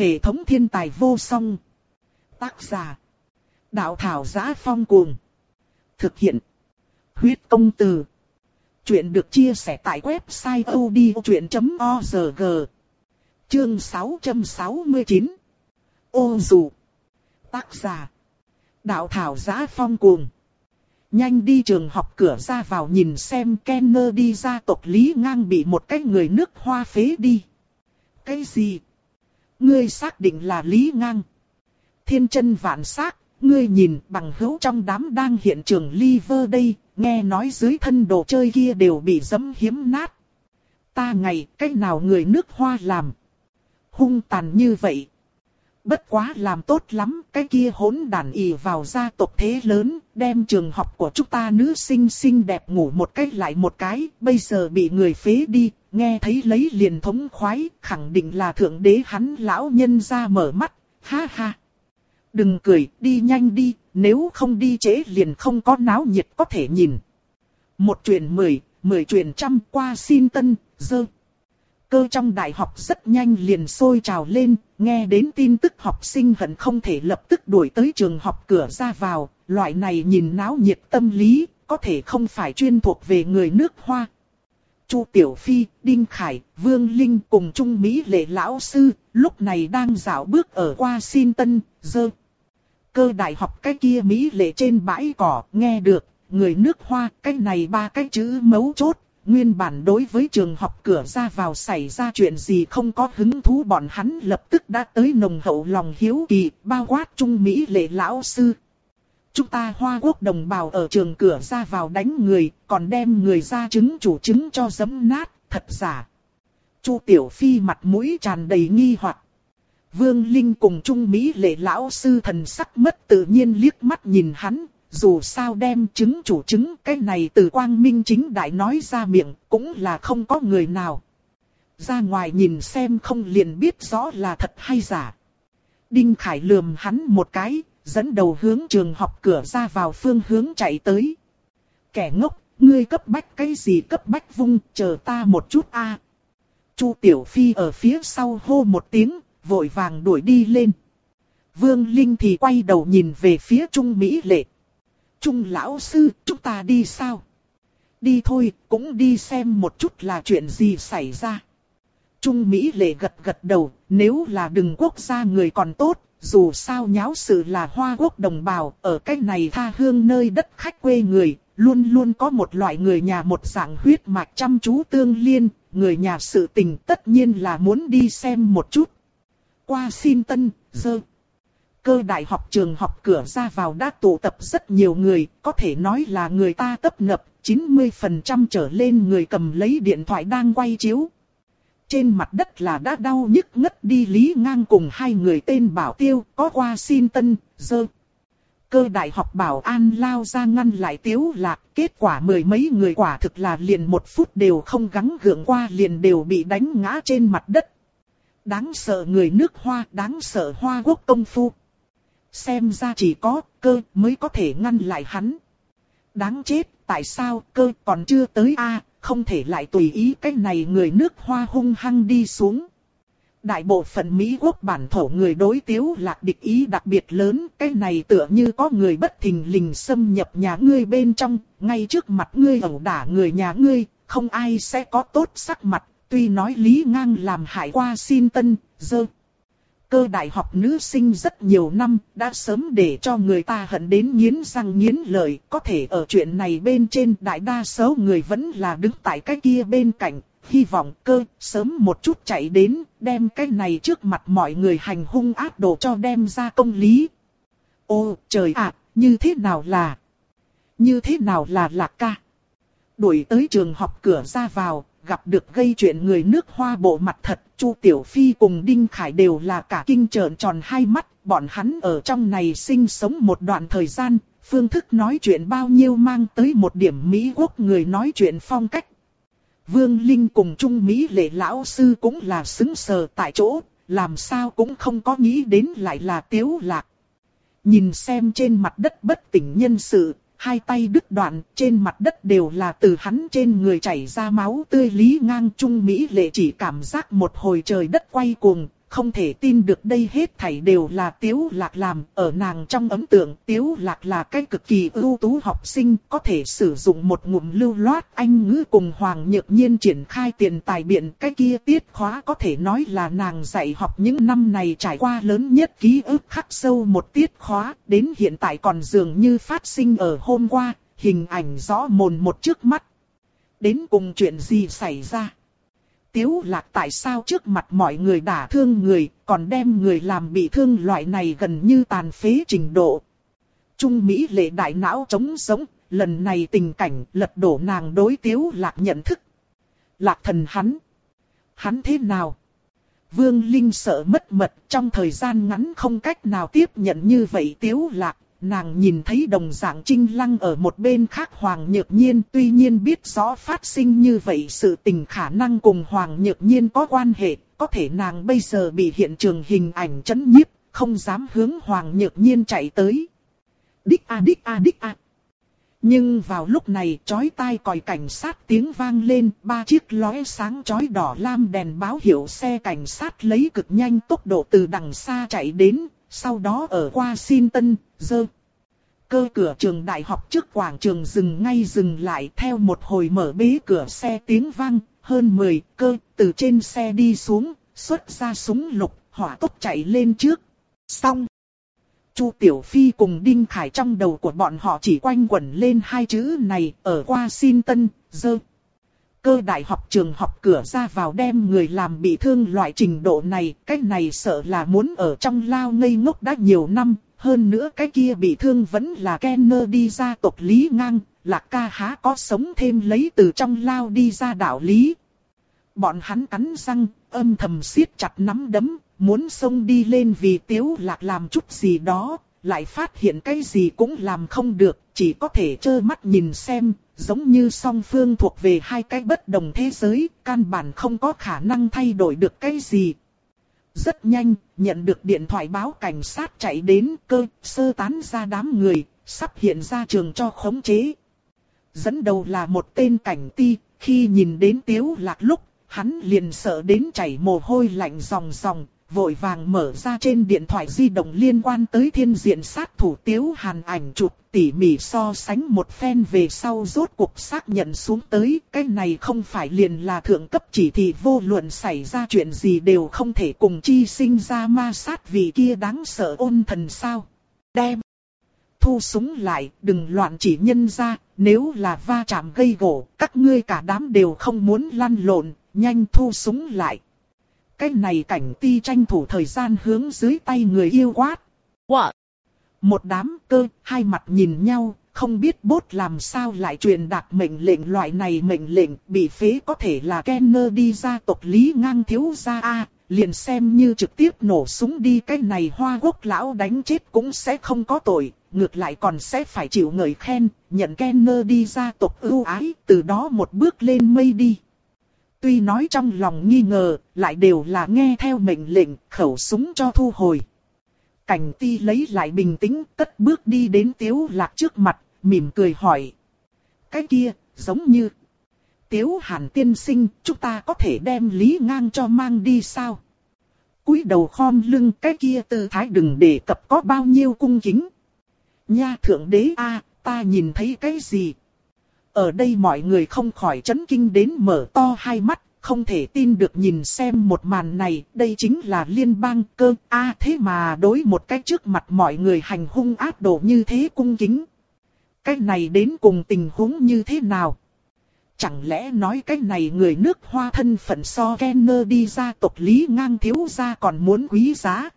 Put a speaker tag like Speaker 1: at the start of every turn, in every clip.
Speaker 1: Hệ thống thiên tài vô song. Tác giả. Đạo thảo giá phong cuồng. Thực hiện. Huyết công từ. Chuyện được chia sẻ tại website odchuyện.org. Chương 669. Ô dù. Tác giả. Đạo thảo giá phong cuồng. Nhanh đi trường học cửa ra vào nhìn xem Kenner đi ra tộc Lý ngang bị một cái người nước hoa phế đi. Cái gì? Ngươi xác định là Lý ngang. Thiên chân vạn xác, ngươi nhìn bằng hữu trong đám đang hiện trường liver đây, nghe nói dưới thân đồ chơi kia đều bị dấm hiếm nát. Ta ngày, cách nào người nước hoa làm? Hung tàn như vậy, Bất quá làm tốt lắm, cái kia hỗn đàn ỉ vào gia tộc thế lớn, đem trường học của chúng ta nữ sinh xinh đẹp ngủ một cách lại một cái, bây giờ bị người phế đi, nghe thấy lấy liền thống khoái, khẳng định là thượng đế hắn lão nhân ra mở mắt, ha ha. Đừng cười, đi nhanh đi, nếu không đi trễ liền không có náo nhiệt có thể nhìn. Một chuyện mười, mười chuyện trăm qua xin tân, dơ cơ trong đại học rất nhanh liền sôi trào lên, nghe đến tin tức học sinh hận không thể lập tức đuổi tới trường học cửa ra vào, loại này nhìn náo nhiệt tâm lý, có thể không phải chuyên thuộc về người nước hoa. Chu Tiểu Phi, Đinh Khải, Vương Linh cùng Trung Mỹ lệ lão sư, lúc này đang dạo bước ở qua xin tân, dơ. Cơ đại học cái kia Mỹ lệ trên bãi cỏ, nghe được, người nước hoa, cái này ba cái chữ mấu chốt, Nguyên bản đối với trường học cửa ra vào xảy ra chuyện gì không có hứng thú bọn hắn lập tức đã tới nồng hậu lòng hiếu kỳ, bao quát trung Mỹ lệ lão sư. Chúng ta Hoa Quốc đồng bào ở trường cửa ra vào đánh người, còn đem người ra chứng chủ chứng cho giấm nát, thật giả. Chu Tiểu Phi mặt mũi tràn đầy nghi hoặc. Vương Linh cùng Trung Mỹ lệ lão sư thần sắc mất tự nhiên liếc mắt nhìn hắn, dù sao đem chứng chủ chứng cái này từ quang minh chính đại nói ra miệng, cũng là không có người nào. Ra ngoài nhìn xem không liền biết rõ là thật hay giả. Đinh Khải lườm hắn một cái, dẫn đầu hướng trường học cửa ra vào phương hướng chạy tới. Kẻ ngốc, ngươi cấp bách cái gì cấp bách vung, chờ ta một chút a. Chu Tiểu Phi ở phía sau hô một tiếng, vội vàng đuổi đi lên. Vương Linh thì quay đầu nhìn về phía Trung Mỹ Lệ. Trung lão sư, chúng ta đi sao? Đi thôi, cũng đi xem một chút là chuyện gì xảy ra. Trung Mỹ lệ gật gật đầu, nếu là đừng quốc gia người còn tốt, dù sao nháo sự là hoa quốc đồng bào, ở cái này tha hương nơi đất khách quê người, luôn luôn có một loại người nhà một dạng huyết mạch chăm chú tương liên, người nhà sự tình tất nhiên là muốn đi xem một chút. Qua xin tân, dơ cơ đại học trường học cửa ra vào đã tụ tập rất nhiều người, có thể nói là người ta tấp nập, 90% trở lên người cầm lấy điện thoại đang quay chiếu. Trên mặt đất là đã đau nhức ngất đi Lý Ngang cùng hai người tên Bảo Tiêu, có qua xin tân, dơ. Cơ đại học bảo an lao ra ngăn lại tiếu lạc, kết quả mười mấy người quả thực là liền một phút đều không gắng gượng qua liền đều bị đánh ngã trên mặt đất. Đáng sợ người nước hoa, đáng sợ hoa quốc công phu. Xem ra chỉ có cơ mới có thể ngăn lại hắn. Đáng chết, tại sao cơ còn chưa tới a không thể lại tùy ý cái này người nước hoa hung hăng đi xuống. Đại bộ phận Mỹ quốc bản thổ người đối tiếu lạc địch ý đặc biệt lớn, cái này tựa như có người bất thình lình xâm nhập nhà ngươi bên trong, ngay trước mặt ngươi ẩu đả người nhà ngươi, không ai sẽ có tốt sắc mặt, tuy nói lý ngang làm hại qua xin tân, dơ cơ đại học nữ sinh rất nhiều năm, đã sớm để cho người ta hận đến nghiến răng nghiến lợi, có thể ở chuyện này bên trên đại đa số người vẫn là đứng tại cái kia bên cạnh, hy vọng cơ sớm một chút chạy đến, đem cái này trước mặt mọi người hành hung ác đồ cho đem ra công lý. Ô trời ạ, như thế nào là? Như thế nào là lạc ca? Đuổi tới trường học cửa ra vào, gặp được gây chuyện người nước hoa bộ mặt thật, Chu Tiểu Phi cùng Đinh Khải đều là cả kinh trợn tròn hai mắt, bọn hắn ở trong này sinh sống một đoạn thời gian, phương thức nói chuyện bao nhiêu mang tới một điểm Mỹ quốc người nói chuyện phong cách. Vương Linh cùng Trung Mỹ lệ lão sư cũng là xứng sờ tại chỗ, làm sao cũng không có nghĩ đến lại là tiếu lạc. Nhìn xem trên mặt đất bất tỉnh nhân sự, hai tay đứt đoạn, trên mặt đất đều là từ hắn trên người chảy ra máu tươi lý ngang trung Mỹ lệ chỉ cảm giác một hồi trời đất quay cuồng, không thể tin được đây hết thảy đều là Tiếu Lạc làm. Ở nàng trong ấn tượng Tiếu Lạc là cái cực kỳ ưu tú học sinh có thể sử dụng một ngụm lưu loát anh ngữ cùng Hoàng Nhược Nhiên triển khai tiền tài biện. Cái kia tiết khóa có thể nói là nàng dạy học những năm này trải qua lớn nhất ký ức khắc sâu một tiết khóa. Đến hiện tại còn dường như phát sinh ở hôm qua, hình ảnh rõ mồn một trước mắt. Đến cùng chuyện gì xảy ra? Tiếu lạc tại sao trước mặt mọi người đả thương người, còn đem người làm bị thương loại này gần như tàn phế trình độ. Trung Mỹ lệ đại não chống sống, lần này tình cảnh lật đổ nàng đối tiếu lạc nhận thức. Lạc thần hắn. Hắn thế nào? Vương Linh sợ mất mật trong thời gian ngắn không cách nào tiếp nhận như vậy tiếu lạc, nàng nhìn thấy đồng dạng trinh lăng ở một bên khác Hoàng Nhược Nhiên tuy nhiên biết rõ phát sinh như vậy sự tình khả năng cùng Hoàng Nhược Nhiên có quan hệ, có thể nàng bây giờ bị hiện trường hình ảnh chấn nhiếp, không dám hướng Hoàng Nhược Nhiên chạy tới. Đích a đích a đích a. Nhưng vào lúc này chói tai còi cảnh sát tiếng vang lên, ba chiếc lóe sáng chói đỏ lam đèn báo hiệu xe cảnh sát lấy cực nhanh tốc độ từ đằng xa chạy đến, sau đó ở qua xin tân, dơ. Cơ cửa trường đại học trước quảng trường dừng ngay dừng lại theo một hồi mở bế cửa xe tiếng vang, hơn 10 cơ từ trên xe đi xuống, xuất ra súng lục, hỏa tốc chạy lên trước. Xong. Chu Tiểu Phi cùng Đinh Khải trong đầu của bọn họ chỉ quanh quẩn lên hai chữ này ở qua xin tân, dơ. Cơ đại học trường học cửa ra vào đem người làm bị thương loại trình độ này, cách này sợ là muốn ở trong lao ngây ngốc đã nhiều năm, hơn nữa cái kia bị thương vẫn là Kenner đi ra tộc Lý Ngang, lạc ca há có sống thêm lấy từ trong lao đi ra đạo lý. Bọn hắn cắn răng, âm thầm siết chặt nắm đấm, muốn xông đi lên vì tiếu lạc làm chút gì đó, lại phát hiện cái gì cũng làm không được, chỉ có thể trơ mắt nhìn xem, giống như song phương thuộc về hai cái bất đồng thế giới, căn bản không có khả năng thay đổi được cái gì. Rất nhanh, nhận được điện thoại báo cảnh sát chạy đến cơ, sơ tán ra đám người, sắp hiện ra trường cho khống chế. Dẫn đầu là một tên cảnh ti, khi nhìn đến tiếu lạc lúc, hắn liền sợ đến chảy mồ hôi lạnh ròng ròng, vội vàng mở ra trên điện thoại di động liên quan tới thiên diện sát thủ tiếu hàn ảnh chụp tỉ mỉ so sánh một phen về sau rốt cuộc xác nhận xuống tới cái này không phải liền là thượng cấp chỉ thị vô luận xảy ra chuyện gì đều không thể cùng chi sinh ra ma sát vì kia đáng sợ ôn thần sao. Đem. Thu súng lại, đừng loạn chỉ nhân ra, nếu là va chạm gây gỗ, các ngươi cả đám đều không muốn lăn lộn, nhanh thu súng lại cái này cảnh ti tranh thủ thời gian hướng dưới tay người yêu quát. What? Một đám cơ, hai mặt nhìn nhau, không biết bốt làm sao lại truyền đạt mệnh lệnh loại này mệnh lệnh bị phế có thể là Kenner đi ra tộc lý ngang thiếu gia A, liền xem như trực tiếp nổ súng đi cái này hoa quốc lão đánh chết cũng sẽ không có tội, ngược lại còn sẽ phải chịu ngợi khen, nhận Kenner đi ra tộc ưu ái, từ đó một bước lên mây đi. Tuy nói trong lòng nghi ngờ, lại đều là nghe theo mệnh lệnh, khẩu súng cho thu hồi. Cảnh ti lấy lại bình tĩnh, cất bước đi đến tiếu lạc trước mặt, mỉm cười hỏi. Cái kia, giống như... Tiếu hàn tiên sinh, chúng ta có thể đem lý ngang cho mang đi sao? cúi đầu khom lưng cái kia tư thái đừng để cập có bao nhiêu cung kính. Nha thượng đế a ta nhìn thấy cái gì? Ở đây mọi người không khỏi chấn kinh đến mở to hai mắt, không thể tin được nhìn xem một màn này, đây chính là liên bang cơ, a thế mà đối một cái trước mặt mọi người hành hung ác độ như thế cung kính. Cái này đến cùng tình huống như thế nào? Chẳng lẽ nói cái này người nước hoa thân phận so Kenner đi ra tộc lý ngang thiếu ra còn muốn quý giá?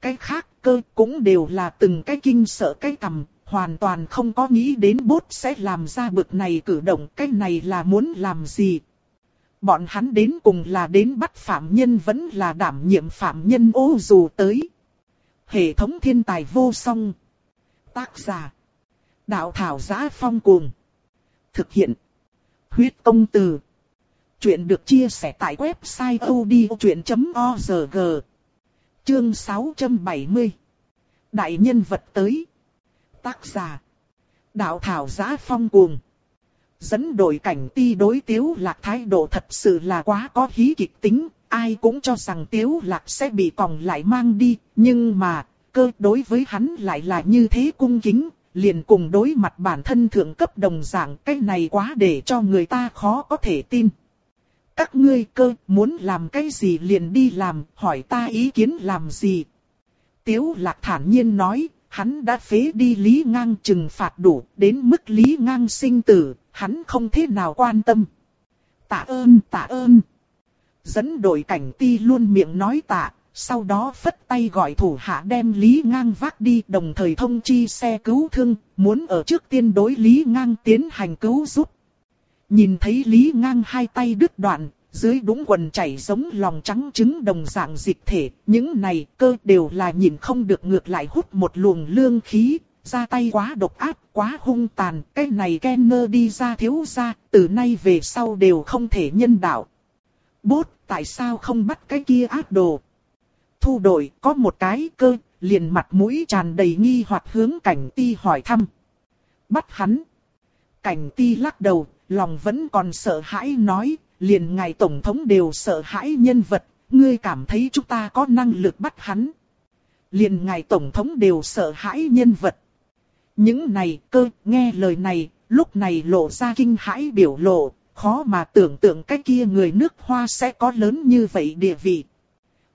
Speaker 1: Cái khác cơ cũng đều là từng cái kinh sợ cái cầm, hoàn toàn không có nghĩ đến bốt sẽ làm ra bực này cử động, cái này là muốn làm gì. Bọn hắn đến cùng là đến bắt phạm nhân vẫn là đảm nhiệm phạm nhân ô dù tới. Hệ thống thiên tài vô song. Tác giả. Đạo thảo giá phong cuồng. Thực hiện. Huyết công từ. Chuyện được chia sẻ tại website odchuyện.org. Chương 670. Đại nhân vật tới. Tác giả. Đạo thảo giá phong cuồng. Dẫn đội cảnh ti đối tiếu lạc thái độ thật sự là quá có hí kịch tính, ai cũng cho rằng tiếu lạc sẽ bị còng lại mang đi, nhưng mà, cơ đối với hắn lại là như thế cung kính, liền cùng đối mặt bản thân thượng cấp đồng dạng cái này quá để cho người ta khó có thể tin. Các ngươi cơ muốn làm cái gì liền đi làm, hỏi ta ý kiến làm gì. Tiếu lạc thản nhiên nói, hắn đã phế đi Lý Ngang trừng phạt đủ, đến mức Lý Ngang sinh tử, hắn không thế nào quan tâm. Tạ ơn, tạ ơn. Dẫn đội cảnh ti luôn miệng nói tạ, sau đó phất tay gọi thủ hạ đem Lý Ngang vác đi đồng thời thông chi xe cứu thương, muốn ở trước tiên đối Lý Ngang tiến hành cứu giúp. Nhìn thấy Lý Ngang hai tay đứt đoạn, dưới đúng quần chảy giống lòng trắng trứng đồng dạng dịch thể, những này cơ đều là nhìn không được ngược lại hút một luồng lương khí, ra tay quá độc ác, quá hung tàn, cái này Kenner đi ra thiếu ra, từ nay về sau đều không thể nhân đạo. Bốt, tại sao không bắt cái kia ác đồ? Thu đội, có một cái cơ, liền mặt mũi tràn đầy nghi hoặc hướng cảnh ti hỏi thăm. Bắt hắn. Cảnh ti lắc đầu, lòng vẫn còn sợ hãi nói, liền ngài tổng thống đều sợ hãi nhân vật, ngươi cảm thấy chúng ta có năng lực bắt hắn. Liền ngài tổng thống đều sợ hãi nhân vật. Những này cơ, nghe lời này, lúc này lộ ra kinh hãi biểu lộ, khó mà tưởng tượng cái kia người nước hoa sẽ có lớn như vậy địa vị.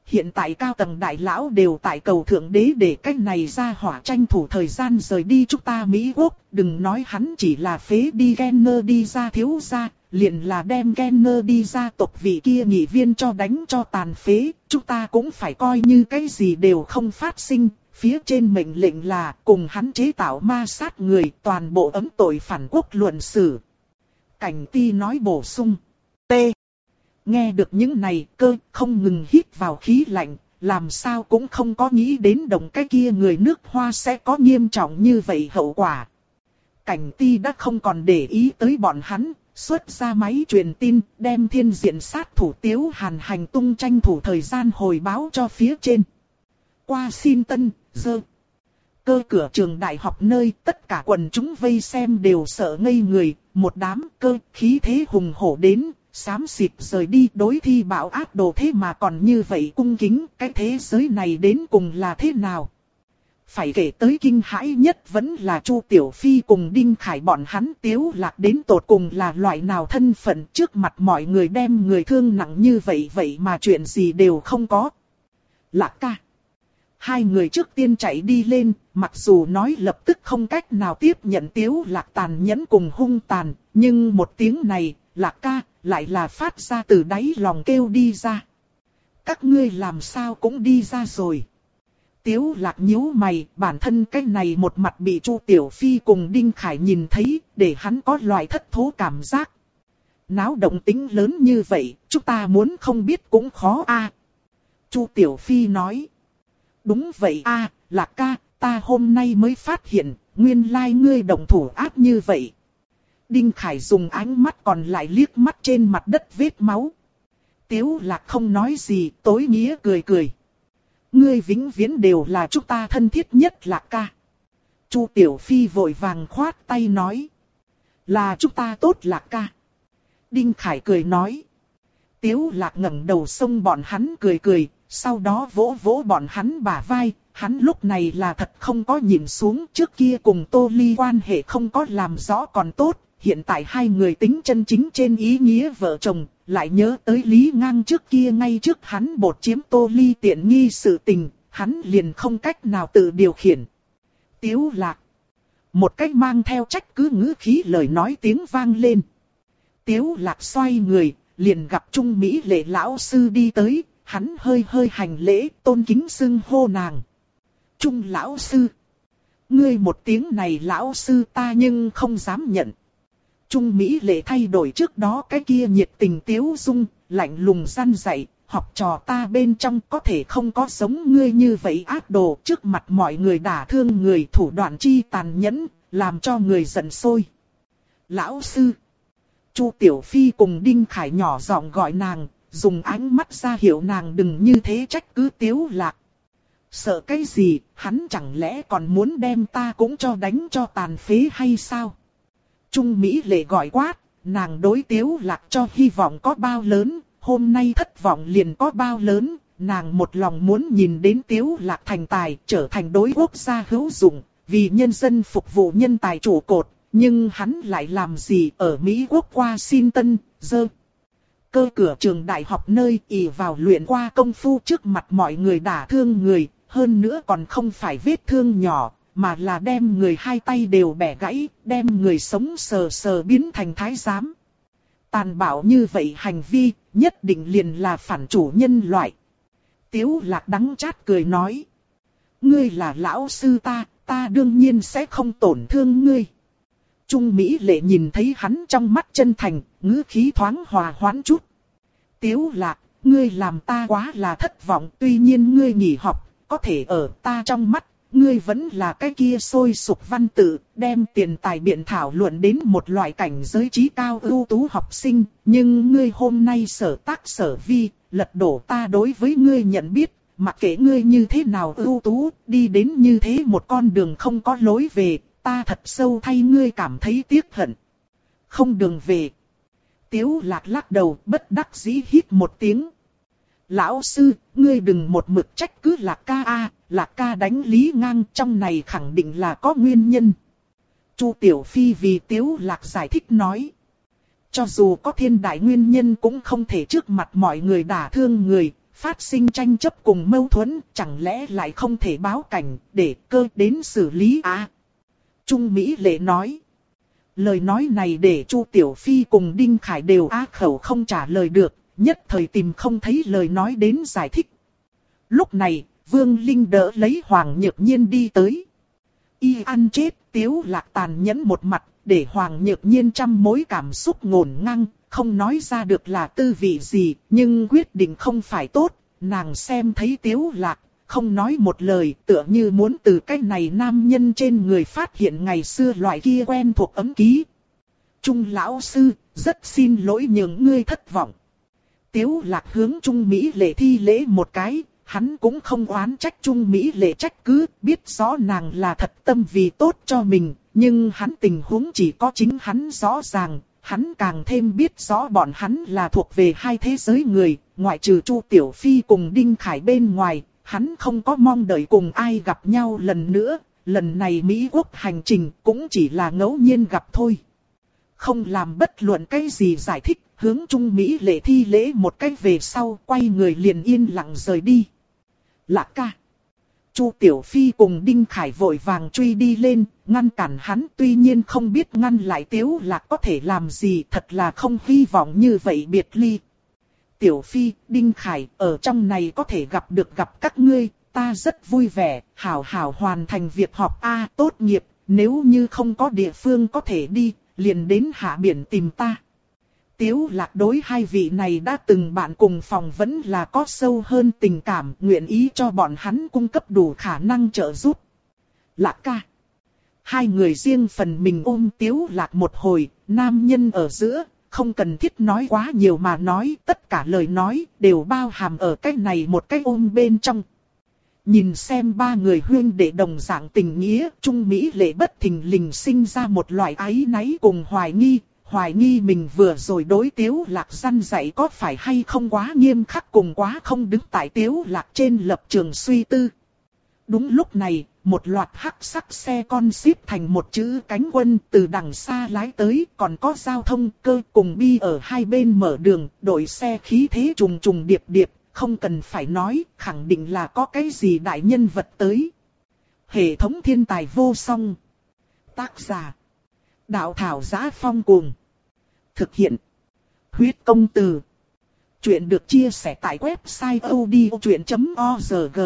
Speaker 1: Hiện tại cao tầng đại lão đều tại cầu thượng đế để cách này ra hỏa tranh thủ thời gian rời đi chúng ta Mỹ Quốc, đừng nói hắn chỉ là phế đi Genner đi ra thiếu ra, liền là đem Genner đi ra tộc vị kia nghị viên cho đánh cho tàn phế, chúng ta cũng phải coi như cái gì đều không phát sinh, phía trên mệnh lệnh là cùng hắn chế tạo ma sát người toàn bộ ấm tội phản quốc luận xử. Cảnh ti nói bổ sung. T. Nghe được những này cơ không ngừng hít vào khí lạnh, làm sao cũng không có nghĩ đến đồng cái kia người nước hoa sẽ có nghiêm trọng như vậy hậu quả. Cảnh ti đã không còn để ý tới bọn hắn, xuất ra máy truyền tin, đem thiên diện sát thủ tiếu hàn hành tung tranh thủ thời gian hồi báo cho phía trên. Qua xin tân, dơ. Cơ cửa trường đại học nơi tất cả quần chúng vây xem đều sợ ngây người, một đám cơ khí thế hùng hổ đến, sám xịt rời đi đối thi bảo ác đồ thế mà còn như vậy cung kính, cái thế giới này đến cùng là thế nào? Phải kể tới kinh hãi nhất vẫn là Chu Tiểu Phi cùng Đinh Khải bọn hắn tiếu lạc đến tột cùng là loại nào thân phận trước mặt mọi người đem người thương nặng như vậy vậy mà chuyện gì đều không có. Lạc ca. Hai người trước tiên chạy đi lên, mặc dù nói lập tức không cách nào tiếp nhận tiếu lạc tàn nhẫn cùng hung tàn, nhưng một tiếng này, lạc ca, lại là phát ra từ đáy lòng kêu đi ra. Các ngươi làm sao cũng đi ra rồi. Tiếu lạc nhíu mày, bản thân cái này một mặt bị Chu Tiểu Phi cùng Đinh Khải nhìn thấy, để hắn có loại thất thố cảm giác. Náo động tính lớn như vậy, chúng ta muốn không biết cũng khó a. Chu Tiểu Phi nói. Đúng vậy a, lạc ca, ta hôm nay mới phát hiện, nguyên lai ngươi đồng thủ ác như vậy. Đinh Khải dùng ánh mắt còn lại liếc mắt trên mặt đất vết máu. Tiếu lạc không nói gì, tối nghĩa cười cười. Ngươi vĩnh viễn đều là chúng ta thân thiết nhất lạc ca. Chu Tiểu Phi vội vàng khoát tay nói. Là chúng ta tốt lạc ca. Đinh Khải cười nói. Tiếu lạc ngẩng đầu sông bọn hắn cười cười, sau đó vỗ vỗ bọn hắn bả vai, hắn lúc này là thật không có nhìn xuống trước kia cùng Tô Ly quan hệ không có làm rõ còn tốt, hiện tại hai người tính chân chính trên ý nghĩa vợ chồng, lại nhớ tới Lý Ngang trước kia ngay trước hắn bột chiếm Tô Ly tiện nghi sự tình, hắn liền không cách nào tự điều khiển. Tiếu lạc. Một cách mang theo trách cứ ngữ khí lời nói tiếng vang lên. Tiếu lạc xoay người, liền gặp Trung Mỹ lệ lão sư đi tới, hắn hơi hơi hành lễ, tôn kính xưng hô nàng. Trung lão sư. Ngươi một tiếng này lão sư ta nhưng không dám nhận. Trung Mỹ lệ thay đổi trước đó cái kia nhiệt tình tiếu dung, lạnh lùng gian dạy, học trò ta bên trong có thể không có sống ngươi như vậy ác đồ trước mặt mọi người đả thương người thủ đoạn chi tàn nhẫn, làm cho người giận sôi. Lão sư. Chu Tiểu Phi cùng Đinh Khải nhỏ giọng gọi nàng, dùng ánh mắt ra hiệu nàng đừng như thế trách cứ tiếu lạc. Sợ cái gì, hắn chẳng lẽ còn muốn đem ta cũng cho đánh cho tàn phế hay sao? Trung Mỹ lệ gọi quát, nàng đối tiếu lạc cho hy vọng có bao lớn, hôm nay thất vọng liền có bao lớn, nàng một lòng muốn nhìn đến tiếu lạc thành tài trở thành đối quốc gia hữu dụng, vì nhân dân phục vụ nhân tài chủ cột, nhưng hắn lại làm gì ở Mỹ quốc qua xin tân, dơ. Cơ cửa trường đại học nơi ỉ vào luyện qua công phu trước mặt mọi người đả thương người, hơn nữa còn không phải vết thương nhỏ, mà là đem người hai tay đều bẻ gãy, đem người sống sờ sờ biến thành thái giám. Tàn bạo như vậy hành vi, nhất định liền là phản chủ nhân loại. Tiếu lạc đắng chát cười nói. Ngươi là lão sư ta, ta đương nhiên sẽ không tổn thương ngươi. Trung Mỹ lệ nhìn thấy hắn trong mắt chân thành, ngữ khí thoáng hòa hoãn chút. Tiếu lạc, ngươi làm ta quá là thất vọng, tuy nhiên ngươi nghỉ học, có thể ở ta trong mắt, ngươi vẫn là cái kia sôi sục văn tự, đem tiền tài biện thảo luận đến một loại cảnh giới trí cao ưu tú học sinh, nhưng ngươi hôm nay sở tác sở vi, lật đổ ta đối với ngươi nhận biết, mặc kệ ngươi như thế nào ưu tú, đi đến như thế một con đường không có lối về, ta thật sâu thay ngươi cảm thấy tiếc hận. Không đường về. Tiếu lạc lắc đầu bất đắc dĩ hít một tiếng. Lão sư, ngươi đừng một mực trách cứ lạc ca a, lạc ca đánh lý ngang trong này khẳng định là có nguyên nhân. Chu Tiểu Phi vì Tiếu lạc giải thích nói. Cho dù có thiên đại nguyên nhân cũng không thể trước mặt mọi người đả thương người, phát sinh tranh chấp cùng mâu thuẫn, chẳng lẽ lại không thể báo cảnh để cơ đến xử lý à? Trung Mỹ lệ nói. Lời nói này để Chu Tiểu Phi cùng Đinh Khải đều á khẩu không trả lời được, nhất thời tìm không thấy lời nói đến giải thích. Lúc này, Vương Linh đỡ lấy Hoàng Nhược Nhiên đi tới. Y ăn chết, Tiếu Lạc tàn nhẫn một mặt, để Hoàng Nhược Nhiên trăm mối cảm xúc ngổn ngang, không nói ra được là tư vị gì, nhưng quyết định không phải tốt, nàng xem thấy Tiếu Lạc, không nói một lời, tựa như muốn từ cái này nam nhân trên người phát hiện ngày xưa loại kia quen thuộc ấm ký. Trung lão sư, rất xin lỗi những ngươi thất vọng. Tiếu lạc hướng Trung Mỹ lệ thi lễ một cái, hắn cũng không oán trách Trung Mỹ lệ trách cứ, biết rõ nàng là thật tâm vì tốt cho mình, nhưng hắn tình huống chỉ có chính hắn rõ ràng, hắn càng thêm biết rõ bọn hắn là thuộc về hai thế giới người, ngoại trừ Chu Tiểu Phi cùng Đinh Khải bên ngoài, hắn không có mong đợi cùng ai gặp nhau lần nữa, lần này Mỹ quốc hành trình cũng chỉ là ngẫu nhiên gặp thôi. Không làm bất luận cái gì giải thích, hướng Trung Mỹ lễ thi lễ một cách về sau, quay người liền yên lặng rời đi. Lạc ca. Chu Tiểu Phi cùng Đinh Khải vội vàng truy đi lên, ngăn cản hắn tuy nhiên không biết ngăn lại Tiếu Lạc có thể làm gì thật là không hy vọng như vậy biệt ly. Tiểu Phi, Đinh Khải, ở trong này có thể gặp được gặp các ngươi, ta rất vui vẻ, hảo hảo hoàn thành việc họp A tốt nghiệp, nếu như không có địa phương có thể đi, liền đến hạ biển tìm ta. Tiếu lạc đối hai vị này đã từng bạn cùng phòng vẫn là có sâu hơn tình cảm, nguyện ý cho bọn hắn cung cấp đủ khả năng trợ giúp. Lạc ca. Hai người riêng phần mình ôm tiếu lạc một hồi, nam nhân ở giữa, không cần thiết nói quá nhiều mà nói, tất cả lời nói đều bao hàm ở cái này một cái ôm bên trong. Nhìn xem ba người huyên để đồng dạng tình nghĩa, Trung Mỹ lệ bất thình lình sinh ra một loại ái náy cùng hoài nghi, hoài nghi mình vừa rồi đối tiếu lạc săn dạy có phải hay không quá nghiêm khắc cùng quá không đứng tại tiếu lạc trên lập trường suy tư. Đúng lúc này, một loạt hắc sắc xe con xếp thành một chữ cánh quân từ đằng xa lái tới, còn có giao thông cơ cùng bi ở hai bên mở đường, đội xe khí thế trùng trùng điệp điệp, không cần phải nói, khẳng định là có cái gì đại nhân vật tới. Hệ thống thiên tài vô song. Tác giả. Đạo thảo giá phong cuồng. Thực hiện. Huyết công từ. Chuyện được chia sẻ tại website odchuyện.org.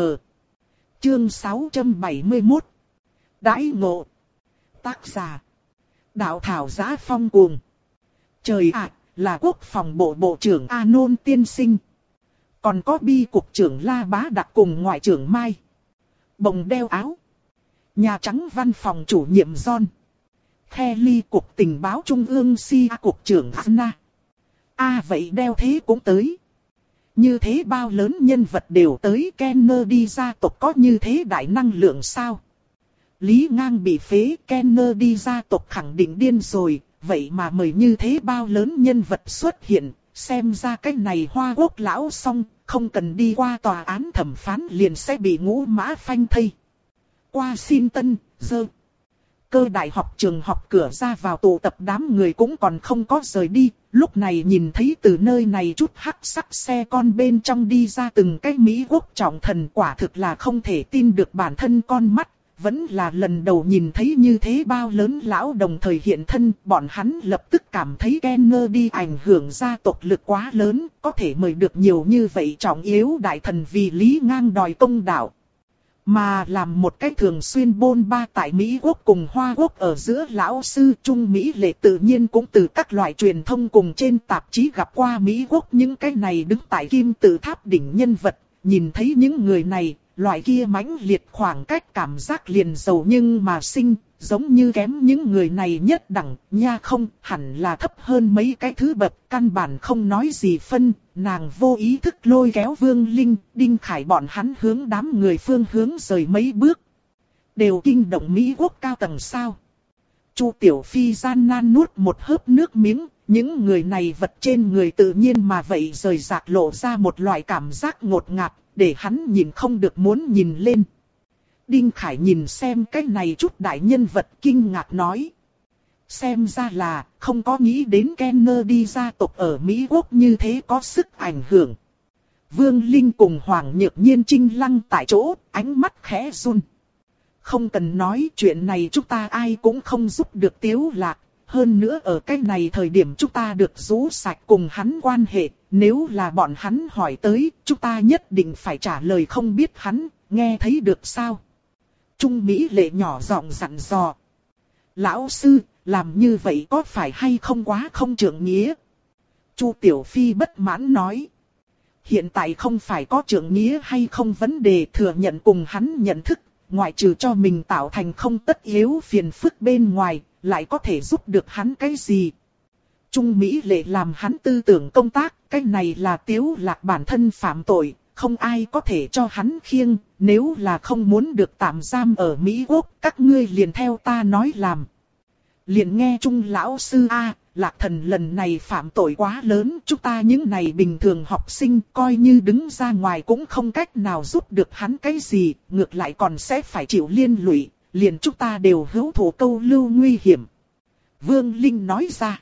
Speaker 1: Chương 671 Đãi ngộ Tác giả Đạo thảo giá phong cuồng Trời ạ, là quốc phòng bộ bộ trưởng A Nôn tiên sinh. Còn có bi cục trưởng La Bá Đặc cùng ngoại trưởng Mai. Bồng đeo áo. Nhà Trắng văn phòng chủ nhiệm John. Kelly cục tình báo trung ương si cục trưởng Anna. A vậy đeo thế cũng tới. Như thế bao lớn nhân vật đều tới Kennedy gia tộc có như thế đại năng lượng sao? Lý ngang bị phế Kennedy gia tộc khẳng định điên rồi, vậy mà mời như thế bao lớn nhân vật xuất hiện, xem ra cái này hoa quốc lão xong, không cần đi qua tòa án thẩm phán liền sẽ bị ngũ mã phanh thây. Qua xin tân, dơ. Cơ đại học trường học cửa ra vào tụ tập đám người cũng còn không có rời đi, lúc này nhìn thấy từ nơi này chút hắc sắc xe con bên trong đi ra từng cái Mỹ quốc trọng thần quả thực là không thể tin được bản thân con mắt, vẫn là lần đầu nhìn thấy như thế bao lớn lão đồng thời hiện thân, bọn hắn lập tức cảm thấy Kenner đi ảnh hưởng gia tộc lực quá lớn, có thể mời được nhiều như vậy trọng yếu đại thần vì lý ngang đòi công đạo. Mà làm một cách thường xuyên bôn ba tại Mỹ Quốc cùng Hoa Quốc ở giữa lão sư Trung Mỹ lệ tự nhiên cũng từ các loại truyền thông cùng trên tạp chí gặp qua Mỹ Quốc những cái này đứng tại kim tự tháp đỉnh nhân vật, nhìn thấy những người này, loại kia mãnh liệt khoảng cách cảm giác liền giàu nhưng mà sinh, giống như kém những người này nhất đẳng, nha không, hẳn là thấp hơn mấy cái thứ bậc, căn bản không nói gì phân, nàng vô ý thức lôi kéo Vương Linh, Đinh Khải bọn hắn hướng đám người phương hướng rời mấy bước. Đều kinh động Mỹ quốc cao tầng sao. Chu Tiểu Phi gian nan nuốt một hớp nước miếng, những người này vật trên người tự nhiên mà vậy rời rạc lộ ra một loại cảm giác ngột ngạt, để hắn nhìn không được muốn nhìn lên. Đinh Khải nhìn xem cái này chút đại nhân vật kinh ngạc nói. Xem ra là không có nghĩ đến Kenner đi gia tộc ở Mỹ Quốc như thế có sức ảnh hưởng. Vương Linh cùng Hoàng Nhược Nhiên trinh lăng tại chỗ, ánh mắt khẽ run. Không cần nói chuyện này chúng ta ai cũng không giúp được Tiếu Lạc. Hơn nữa ở cái này thời điểm chúng ta được rũ sạch cùng hắn quan hệ. Nếu là bọn hắn hỏi tới, chúng ta nhất định phải trả lời không biết hắn, nghe thấy được sao? Trung Mỹ lệ nhỏ giọng dặn dò. Lão sư, làm như vậy có phải hay không quá không trưởng nghĩa? Chu Tiểu Phi bất mãn nói. Hiện tại không phải có trưởng nghĩa hay không vấn đề thừa nhận cùng hắn nhận thức, ngoại trừ cho mình tạo thành không tất yếu phiền phức bên ngoài, lại có thể giúp được hắn cái gì? Trung Mỹ lệ làm hắn tư tưởng công tác, cái này là tiếu lạc bản thân phạm tội, không ai có thể cho hắn khiêng, nếu là không muốn được tạm giam ở Mỹ Quốc, các ngươi liền theo ta nói làm. Liền nghe Trung lão sư A, lạc thần lần này phạm tội quá lớn, chúng ta những này bình thường học sinh coi như đứng ra ngoài cũng không cách nào giúp được hắn cái gì, ngược lại còn sẽ phải chịu liên lụy, liền chúng ta đều hữu thủ câu lưu nguy hiểm. Vương Linh nói ra.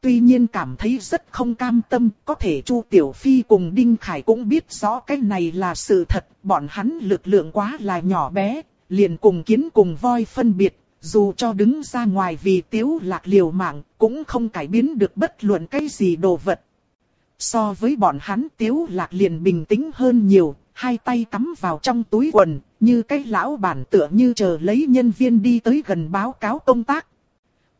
Speaker 1: Tuy nhiên cảm thấy rất không cam tâm, có thể Chu Tiểu Phi cùng Đinh Khải cũng biết rõ cái này là sự thật, bọn hắn lực lượng quá là nhỏ bé, liền cùng kiến cùng voi phân biệt, dù cho đứng ra ngoài vì tiếu lạc liều mạng, cũng không cải biến được bất luận cái gì đồ vật. So với bọn hắn tiếu lạc liền bình tĩnh hơn nhiều, hai tay cắm vào trong túi quần, như cái lão bản tựa như chờ lấy nhân viên đi tới gần báo cáo công tác.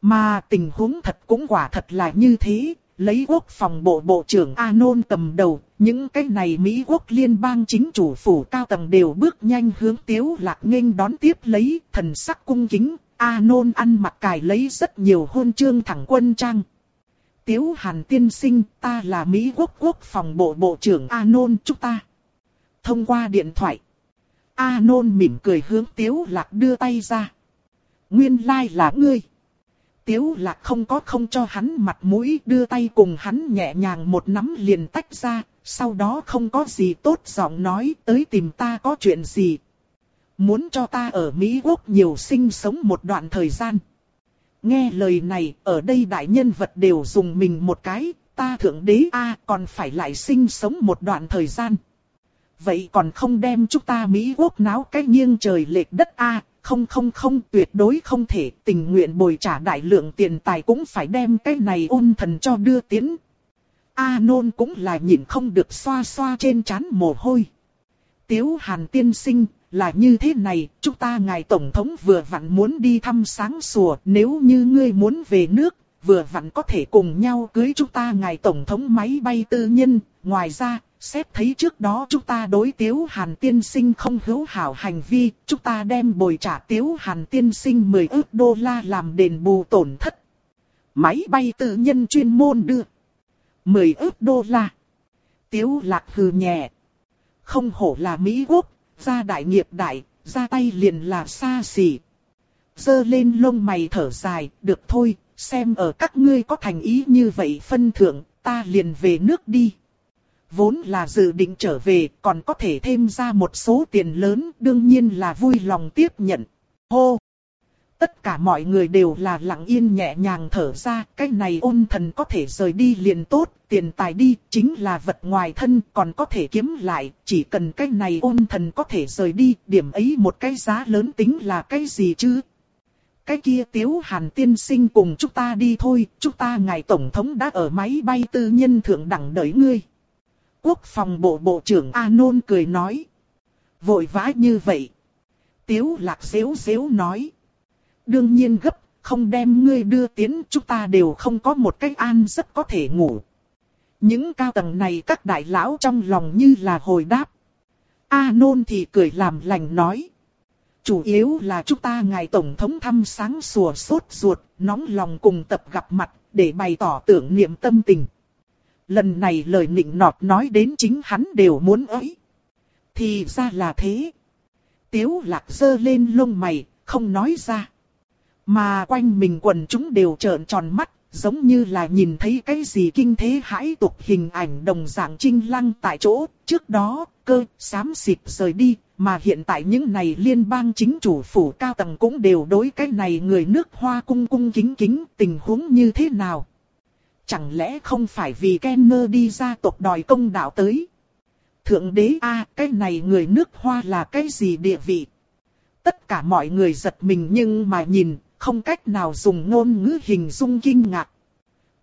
Speaker 1: Mà tình huống thật cũng quả thật là như thế, lấy quốc phòng bộ bộ trưởng Anon cầm đầu, những cái này Mỹ quốc liên bang chính chủ phủ cao tầng đều bước nhanh hướng tiếu lạc nghênh đón tiếp lấy, thần sắc cung kính, A Nôn ăn mặc cài lấy rất nhiều hôn chương thẳng quân trang. Tiếu Hàn tiên sinh, ta là Mỹ quốc quốc phòng bộ bộ trưởng A Nôn chúng ta. Thông qua điện thoại, A Nôn mỉm cười hướng Tiếu Lạc đưa tay ra. Nguyên lai like là ngươi. Tiếu Lạc không có không cho hắn mặt mũi đưa tay cùng hắn nhẹ nhàng một nắm liền tách ra, sau đó không có gì tốt giọng nói tới tìm ta có chuyện gì, Muốn cho ta ở Mỹ Quốc nhiều sinh sống một đoạn thời gian. Nghe lời này, ở đây đại nhân vật đều dùng mình một cái, ta thượng đế A còn phải lại sinh sống một đoạn thời gian. Vậy còn không đem chúng ta Mỹ Quốc náo cái nghiêng trời lệch đất A, không không không tuyệt đối không thể tình nguyện bồi trả đại lượng tiền tài cũng phải đem cái này ôn thần cho đưa tiến. A nôn cũng là nhìn không được xoa xoa trên chán mồ hôi. Tiếu Hàn tiên sinh, là như thế này, chúng ta ngài Tổng thống vừa vặn muốn đi thăm sáng sủa, nếu như ngươi muốn về nước, vừa vặn có thể cùng nhau cưới chúng ta ngài Tổng thống máy bay tư nhân, ngoài ra, xét thấy trước đó chúng ta đối tiếu hàn tiên sinh không hữu hảo hành vi, chúng ta đem bồi trả tiếu hàn tiên sinh 10 ước đô la làm đền bù tổn thất. Máy bay tư nhân chuyên môn đưa 10 ước đô la. Tiếu lạc hừ nhẹ. Không hổ là Mỹ Quốc, ra đại nghiệp đại, ra tay liền là xa xỉ. Dơ lên lông mày thở dài, được thôi, xem ở các ngươi có thành ý như vậy phân thượng, ta liền về nước đi. Vốn là dự định trở về, còn có thể thêm ra một số tiền lớn, đương nhiên là vui lòng tiếp nhận. Hô! Tất cả mọi người đều là lặng yên nhẹ nhàng thở ra, cái này ôn thần có thể rời đi liền tốt, tiền tài đi, chính là vật ngoài thân, còn có thể kiếm lại, chỉ cần cái này ôn thần có thể rời đi, điểm ấy một cái giá lớn tính là cái gì chứ? Cái kia tiếu hàn tiên sinh cùng chúng ta đi thôi, chúng ta ngài tổng thống đã ở máy bay tư nhân thượng đẳng đợi ngươi. Quốc phòng bộ bộ trưởng Anon cười nói. Vội vã như vậy. Tiếu lạc xéo xéo nói đương nhiên gấp, không đem ngươi đưa tiến chúng ta đều không có một cách an rất có thể ngủ. Những cao tầng này các đại lão trong lòng như là hồi đáp. A nôn thì cười làm lành nói. Chủ yếu là chúng ta ngài tổng thống thăm sáng sủa sốt ruột, nóng lòng cùng tập gặp mặt, để bày tỏ tưởng niệm tâm tình. Lần này lời nịnh nọt nói đến chính hắn đều muốn ấy. Thì ra là thế. Tiếu lạc dơ lên lông mày, không nói ra. Mà quanh mình quần chúng đều trợn tròn mắt, giống như là nhìn thấy cái gì kinh thế hãi tục hình ảnh đồng dạng trinh lăng tại chỗ, trước đó, cơ, xám xịt rời đi, mà hiện tại những này liên bang chính chủ phủ cao tầng cũng đều đối cái này người nước hoa cung cung kính kính, tình huống như thế nào. Chẳng lẽ không phải vì Kenner đi ra tộc đòi công đạo tới? Thượng đế a cái này người nước hoa là cái gì địa vị? Tất cả mọi người giật mình nhưng mà nhìn, không cách nào dùng ngôn ngữ hình dung kinh ngạc.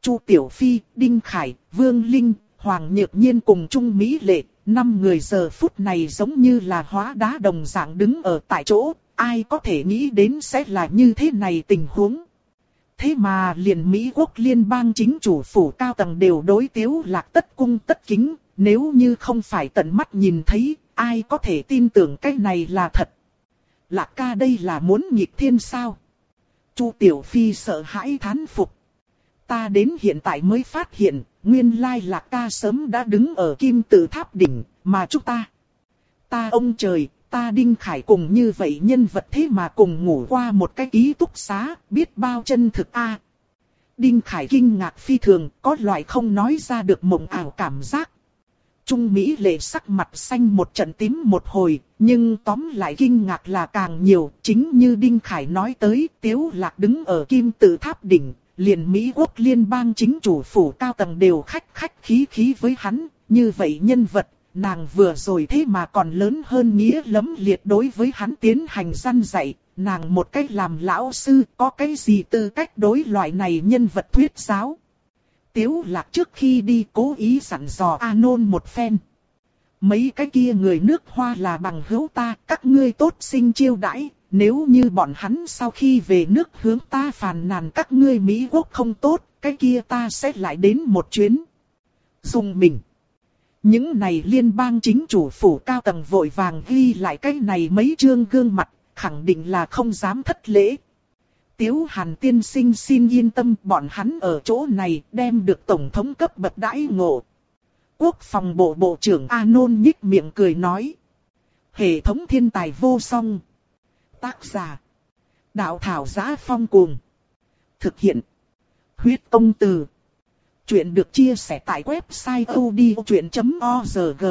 Speaker 1: Chu Tiểu Phi, Đinh Khải, Vương Linh, Hoàng Nhược Nhiên cùng Trung Mỹ Lệ, năm người giờ phút này giống như là hóa đá đồng dạng đứng ở tại chỗ, ai có thể nghĩ đến sẽ là như thế này tình huống. Thế mà liền Mỹ quốc liên bang chính chủ phủ cao tầng đều đối tiếu lạc tất cung tất kính, nếu như không phải tận mắt nhìn thấy, ai có thể tin tưởng cái này là thật. Lạc ca đây là muốn nghịch thiên sao? Chu Tiểu Phi sợ hãi thán phục. Ta đến hiện tại mới phát hiện, nguyên lai là ca sớm đã đứng ở kim tự tháp đỉnh, mà chúng ta. Ta ông trời, ta Đinh Khải cùng như vậy nhân vật thế mà cùng ngủ qua một cái ký túc xá, biết bao chân thực a. Đinh Khải kinh ngạc phi thường, có loại không nói ra được mộng ảo cảm giác. Trung Mỹ lệ sắc mặt xanh một trận tím một hồi, nhưng tóm lại kinh ngạc là càng nhiều, chính như Đinh Khải nói tới, Tiếu Lạc đứng ở kim tự tháp đỉnh, liền Mỹ quốc liên bang chính chủ phủ cao tầng đều khách khách khí khí với hắn, như vậy nhân vật, nàng vừa rồi thế mà còn lớn hơn nghĩa lấm liệt đối với hắn tiến hành săn dạy, nàng một cách làm lão sư có cái gì tư cách đối loại này nhân vật thuyết giáo. Tiếu lạc trước khi đi cố ý sẵn dò Anon một phen. Mấy cái kia người nước hoa là bằng hữu ta, các ngươi tốt sinh chiêu đãi, nếu như bọn hắn sau khi về nước hướng ta phàn nàn các ngươi Mỹ quốc không tốt, cái kia ta sẽ lại đến một chuyến. Dùng mình. Những này liên bang chính chủ phủ cao tầng vội vàng ghi lại cái này mấy chương gương mặt, khẳng định là không dám thất lễ. Tiếu Hàn tiên sinh xin yên tâm, bọn hắn ở chỗ này đem được tổng thống cấp bậc đãi ngộ. Quốc phòng bộ bộ trưởng A Nôn nhích miệng cười nói. Hệ thống thiên tài vô song. Tác giả. Đạo thảo giá phong cuồng. Thực hiện. Huyết công từ. Chuyện được chia sẻ tại website odchuyện.org.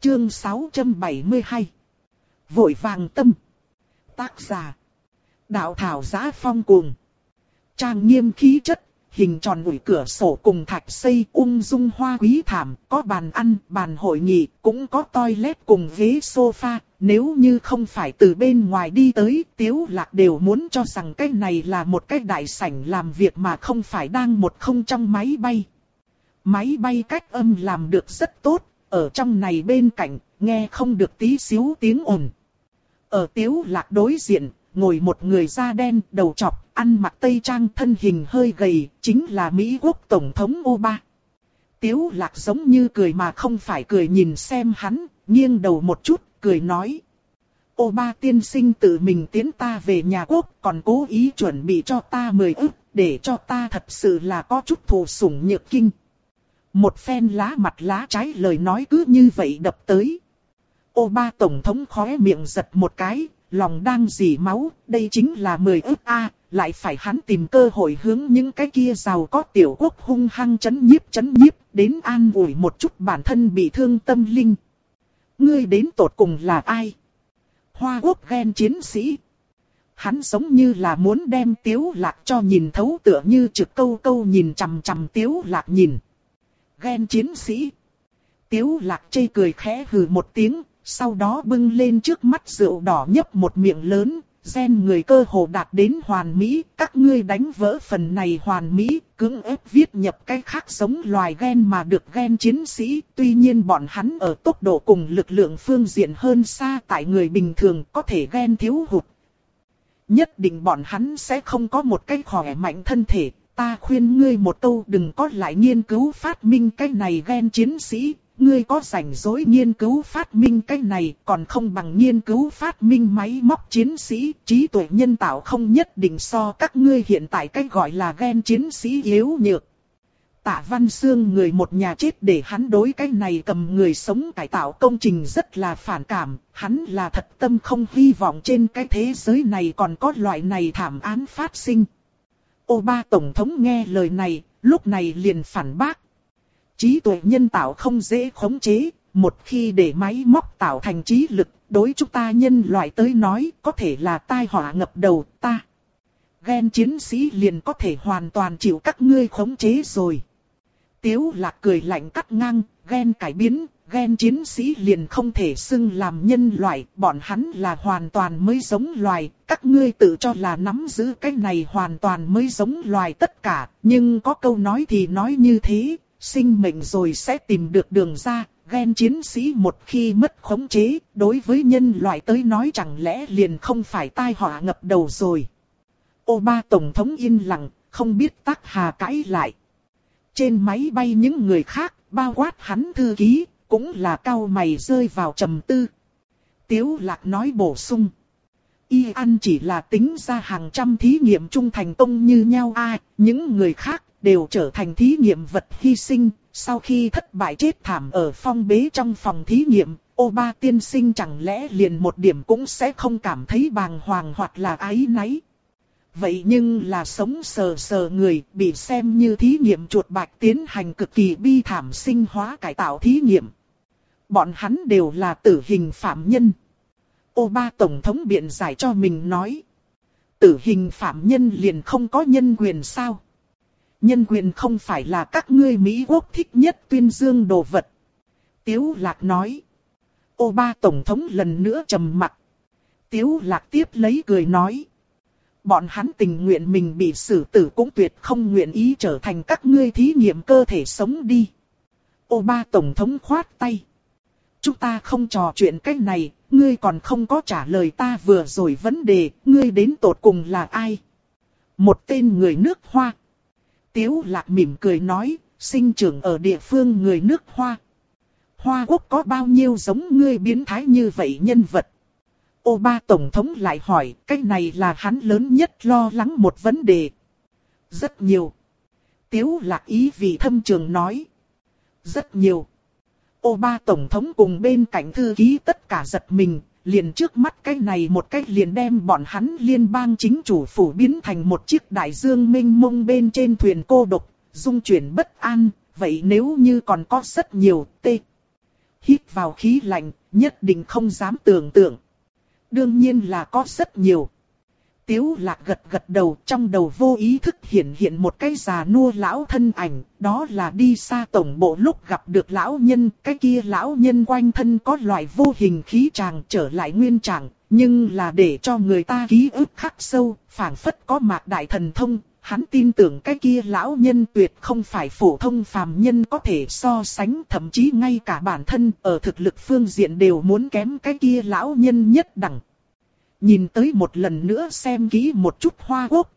Speaker 1: Chương 672. Vội vàng tâm. Tác giả. Đạo thảo giá phong cuồng. Trang nghiêm khí chất, hình tròn ủi cửa sổ cùng thạch xây ung dung hoa quý thảm, có bàn ăn, bàn hội nghị, cũng có toilet cùng ghế sofa. Nếu như không phải từ bên ngoài đi tới, tiếu lạc đều muốn cho rằng cái này là một cái đại sảnh làm việc mà không phải đang một không trong máy bay. Máy bay cách âm làm được rất tốt, ở trong này bên cạnh, nghe không được tí xíu tiếng ồn. Ở tiếu lạc đối diện, ngồi một người da đen, đầu chọc, ăn mặc tây trang thân hình hơi gầy, chính là Mỹ quốc Tổng thống Obama. Tiếu lạc giống như cười mà không phải cười nhìn xem hắn, nghiêng đầu một chút, cười nói. Obama tiên sinh tự mình tiến ta về nhà quốc, còn cố ý chuẩn bị cho ta mười ức, để cho ta thật sự là có chút thù sủng nhược kinh. Một phen lá mặt lá trái lời nói cứ như vậy đập tới. Ô ba tổng thống khóe miệng giật một cái, lòng đang dì máu, đây chính là mười ức A, lại phải hắn tìm cơ hội hướng những cái kia giàu có tiểu quốc hung hăng chấn nhiếp chấn nhiếp, đến an ủi một chút bản thân bị thương tâm linh. Ngươi đến tột cùng là ai? Hoa quốc ghen chiến sĩ. Hắn giống như là muốn đem tiếu lạc cho nhìn thấu tựa như trực câu câu nhìn chằm chằm tiếu lạc nhìn. Ghen chiến sĩ. Tiếu lạc chây cười khẽ hừ một tiếng, sau đó bưng lên trước mắt rượu đỏ nhấp một miệng lớn, gen người cơ hồ đạt đến hoàn mỹ, các ngươi đánh vỡ phần này hoàn mỹ, cưỡng ép viết nhập cái khác giống loài gen mà được gen chiến sĩ, tuy nhiên bọn hắn ở tốc độ cùng lực lượng phương diện hơn xa tại người bình thường có thể gen thiếu hụt. Nhất định bọn hắn sẽ không có một cái khỏe mạnh thân thể, ta khuyên ngươi một câu đừng có lại nghiên cứu phát minh cái này gen chiến sĩ, ngươi có rảnh rỗi nghiên cứu phát minh cái này còn không bằng nghiên cứu phát minh máy móc chiến sĩ, trí tuệ nhân tạo không nhất định so các ngươi hiện tại cái gọi là gen chiến sĩ yếu nhược. Tạ Văn Sương người một nhà chết để hắn đối cái này cầm người sống cải tạo công trình rất là phản cảm, hắn là thật tâm không hy vọng trên cái thế giới này còn có loại này thảm án phát sinh. Ô ba Tổng thống nghe lời này, lúc này liền phản bác, Trí tuệ nhân tạo không dễ khống chế, một khi để máy móc tạo thành trí lực, đối chúng ta nhân loại tới nói có thể là tai họa ngập đầu ta. Gen chiến sĩ liền có thể hoàn toàn chịu các ngươi khống chế rồi. Tiếu lạc cười lạnh cắt ngang, gen cải biến, gen chiến sĩ liền không thể xưng làm nhân loại, bọn hắn là hoàn toàn mới giống loài, các ngươi tự cho là nắm giữ cái này hoàn toàn mới giống loài tất cả, nhưng có câu nói thì nói như thế, sinh mệnh rồi sẽ tìm được đường ra, ghen chiến sĩ một khi mất khống chế, đối với nhân loại tới nói chẳng lẽ liền không phải tai họa ngập đầu rồi. Ô ba Tổng thống yên lặng, không biết tác hà cãi lại. Trên máy bay những người khác, bao quát hắn thư ký, cũng là cao mày rơi vào trầm tư. Tiếu lạc nói bổ sung. Y ăn chỉ là tính ra hàng trăm thí nghiệm trung thành công như nhau ai, những người khác đều trở thành thí nghiệm vật hy sinh, sau khi thất bại chết thảm ở phong bế trong phòng thí nghiệm, ô ba tiên sinh chẳng lẽ liền một điểm cũng sẽ không cảm thấy bàng hoàng hoặc là ái náy. Vậy nhưng là sống sờ sờ người bị xem như thí nghiệm chuột bạch tiến hành cực kỳ bi thảm sinh hóa cải tạo thí nghiệm. Bọn hắn đều là tử hình phạm nhân. Ô ba Tổng thống biện giải cho mình nói. Tử hình phạm nhân liền không có nhân quyền sao? Nhân quyền không phải là các ngươi Mỹ quốc thích nhất tuyên dương đồ vật. Tiếu lạc nói. Ô ba tổng thống lần nữa trầm mặt. Tiếu lạc tiếp lấy cười nói. Bọn hắn tình nguyện mình bị xử tử cũng tuyệt không nguyện ý trở thành các ngươi thí nghiệm cơ thể sống đi. Ô ba tổng thống khoát tay. Chúng ta không trò chuyện cách này, ngươi còn không có trả lời ta vừa rồi vấn đề, ngươi đến tột cùng là ai? Một tên người nước hoa. Tiếu lạc mỉm cười nói, sinh trưởng ở địa phương người nước Hoa. Hoa quốc có bao nhiêu giống ngươi biến thái như vậy nhân vật? Ô ba Tổng thống lại hỏi, cái này là hắn lớn nhất lo lắng một vấn đề. Rất nhiều. Tiếu lạc ý vì thâm trường nói. Rất nhiều. Ô ba Tổng thống cùng bên cạnh thư ký tất cả giật mình, liền trước mắt cái này một cách liền đem bọn hắn liên bang chính chủ phủ biến thành một chiếc đại dương mênh mông bên trên thuyền cô độc, dung chuyển bất an, vậy nếu như còn có rất nhiều tê. Hít vào khí lạnh, nhất định không dám tưởng tượng. Đương nhiên là có rất nhiều. Tiếu lạc gật gật đầu trong đầu vô ý thức hiện hiện một cái già nua lão thân ảnh, đó là đi xa tổng bộ lúc gặp được lão nhân, cái kia lão nhân quanh thân có loại vô hình khí tràng trở lại nguyên trạng, nhưng là để cho người ta ký ức khắc sâu, phảng phất có mạc đại thần thông, hắn tin tưởng cái kia lão nhân tuyệt không phải phổ thông phàm nhân có thể so sánh, thậm chí ngay cả bản thân ở thực lực phương diện đều muốn kém cái kia lão nhân nhất đẳng. Nhìn tới một lần nữa xem kỹ một chút Hoa Quốc.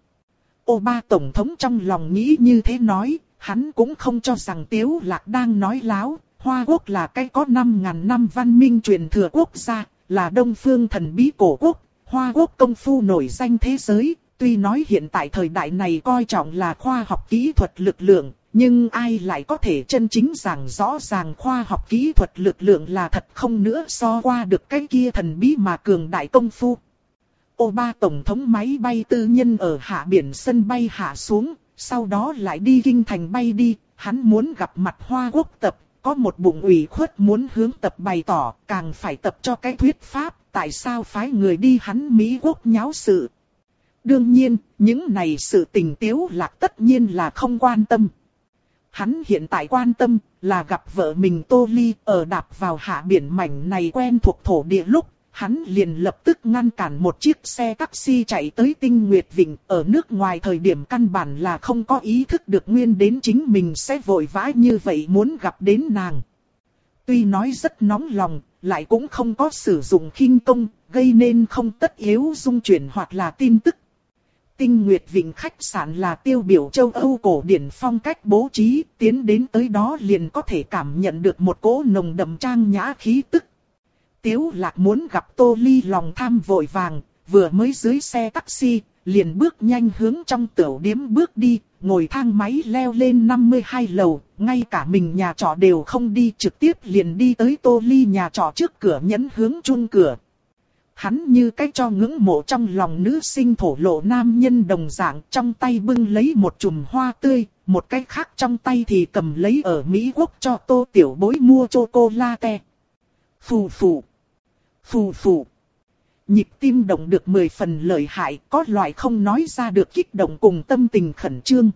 Speaker 1: Ô ba Tổng thống trong lòng nghĩ như thế nói, hắn cũng không cho rằng Tiếu Lạc đang nói láo. Hoa Quốc là cái có 5.000 năm văn minh truyền thừa quốc gia, là đông phương thần bí cổ quốc. Hoa Quốc công phu nổi danh thế giới, tuy nói hiện tại thời đại này coi trọng là khoa học kỹ thuật lực lượng, nhưng ai lại có thể chân chính rằng rõ ràng khoa học kỹ thuật lực lượng là thật không nữa so qua được cái kia thần bí mà cường đại công phu ô ba tổng thống máy bay tư nhân ở hạ biển sân bay hạ xuống, sau đó lại đi kinh thành bay đi, hắn muốn gặp mặt hoa quốc tập, có một bụng ủy khuất muốn hướng tập bày tỏ, càng phải tập cho cái thuyết pháp, tại sao phái người đi hắn Mỹ quốc nháo sự. Đương nhiên, những này sự tình tiếu lạc tất nhiên là không quan tâm. Hắn hiện tại quan tâm là gặp vợ mình Tô Ly ở đạp vào hạ biển mảnh này quen thuộc thổ địa lúc. Hắn liền lập tức ngăn cản một chiếc xe taxi chạy tới Tinh Nguyệt Vịnh ở nước ngoài thời điểm căn bản là không có ý thức được nguyên đến chính mình sẽ vội vã như vậy muốn gặp đến nàng. Tuy nói rất nóng lòng, lại cũng không có sử dụng khinh công, gây nên không tất yếu dung chuyển hoặc là tin tức Tinh Nguyệt Vịnh khách sạn là tiêu biểu châu Âu cổ điển phong cách bố trí, tiến đến tới đó liền có thể cảm nhận được một cỗ nồng đậm trang nhã khí tức. Tiếu lạc muốn gặp Tô Ly lòng tham vội vàng, vừa mới dưới xe taxi, liền bước nhanh hướng trong tiểu điếm bước đi, ngồi thang máy leo lên 52 lầu, ngay cả mình nhà trọ đều không đi trực tiếp liền đi tới Tô Ly nhà trọ trước cửa nhấn hướng chung cửa, hắn như cách cho ngưỡng mộ trong lòng nữ sinh thổ lộ nam nhân đồng dạng trong tay bưng lấy một chùm hoa tươi, một cái khác trong tay thì cầm lấy ở Mỹ Quốc cho tô tiểu bối mua chocolate. Phù phù, phù phù. Nhịp tim động được mười phần lợi hại, có loại không nói ra được kích động cùng tâm tình khẩn trương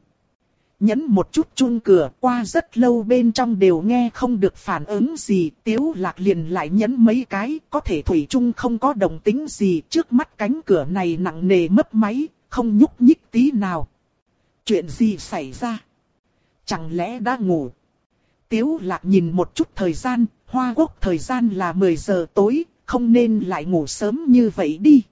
Speaker 1: nhấn một chút chuông cửa qua rất lâu bên trong đều nghe không được phản ứng gì. Tiếu lạc liền lại nhấn mấy cái, có thể thủy chung không có đồng tính gì. Trước mắt cánh cửa này nặng nề mấp máy, không nhúc nhích tí nào. Chuyện gì xảy ra? Chẳng lẽ đã ngủ? Tiếu lạc nhìn một chút thời gian, hoa quốc thời gian là 10 giờ tối, không nên lại ngủ sớm như vậy đi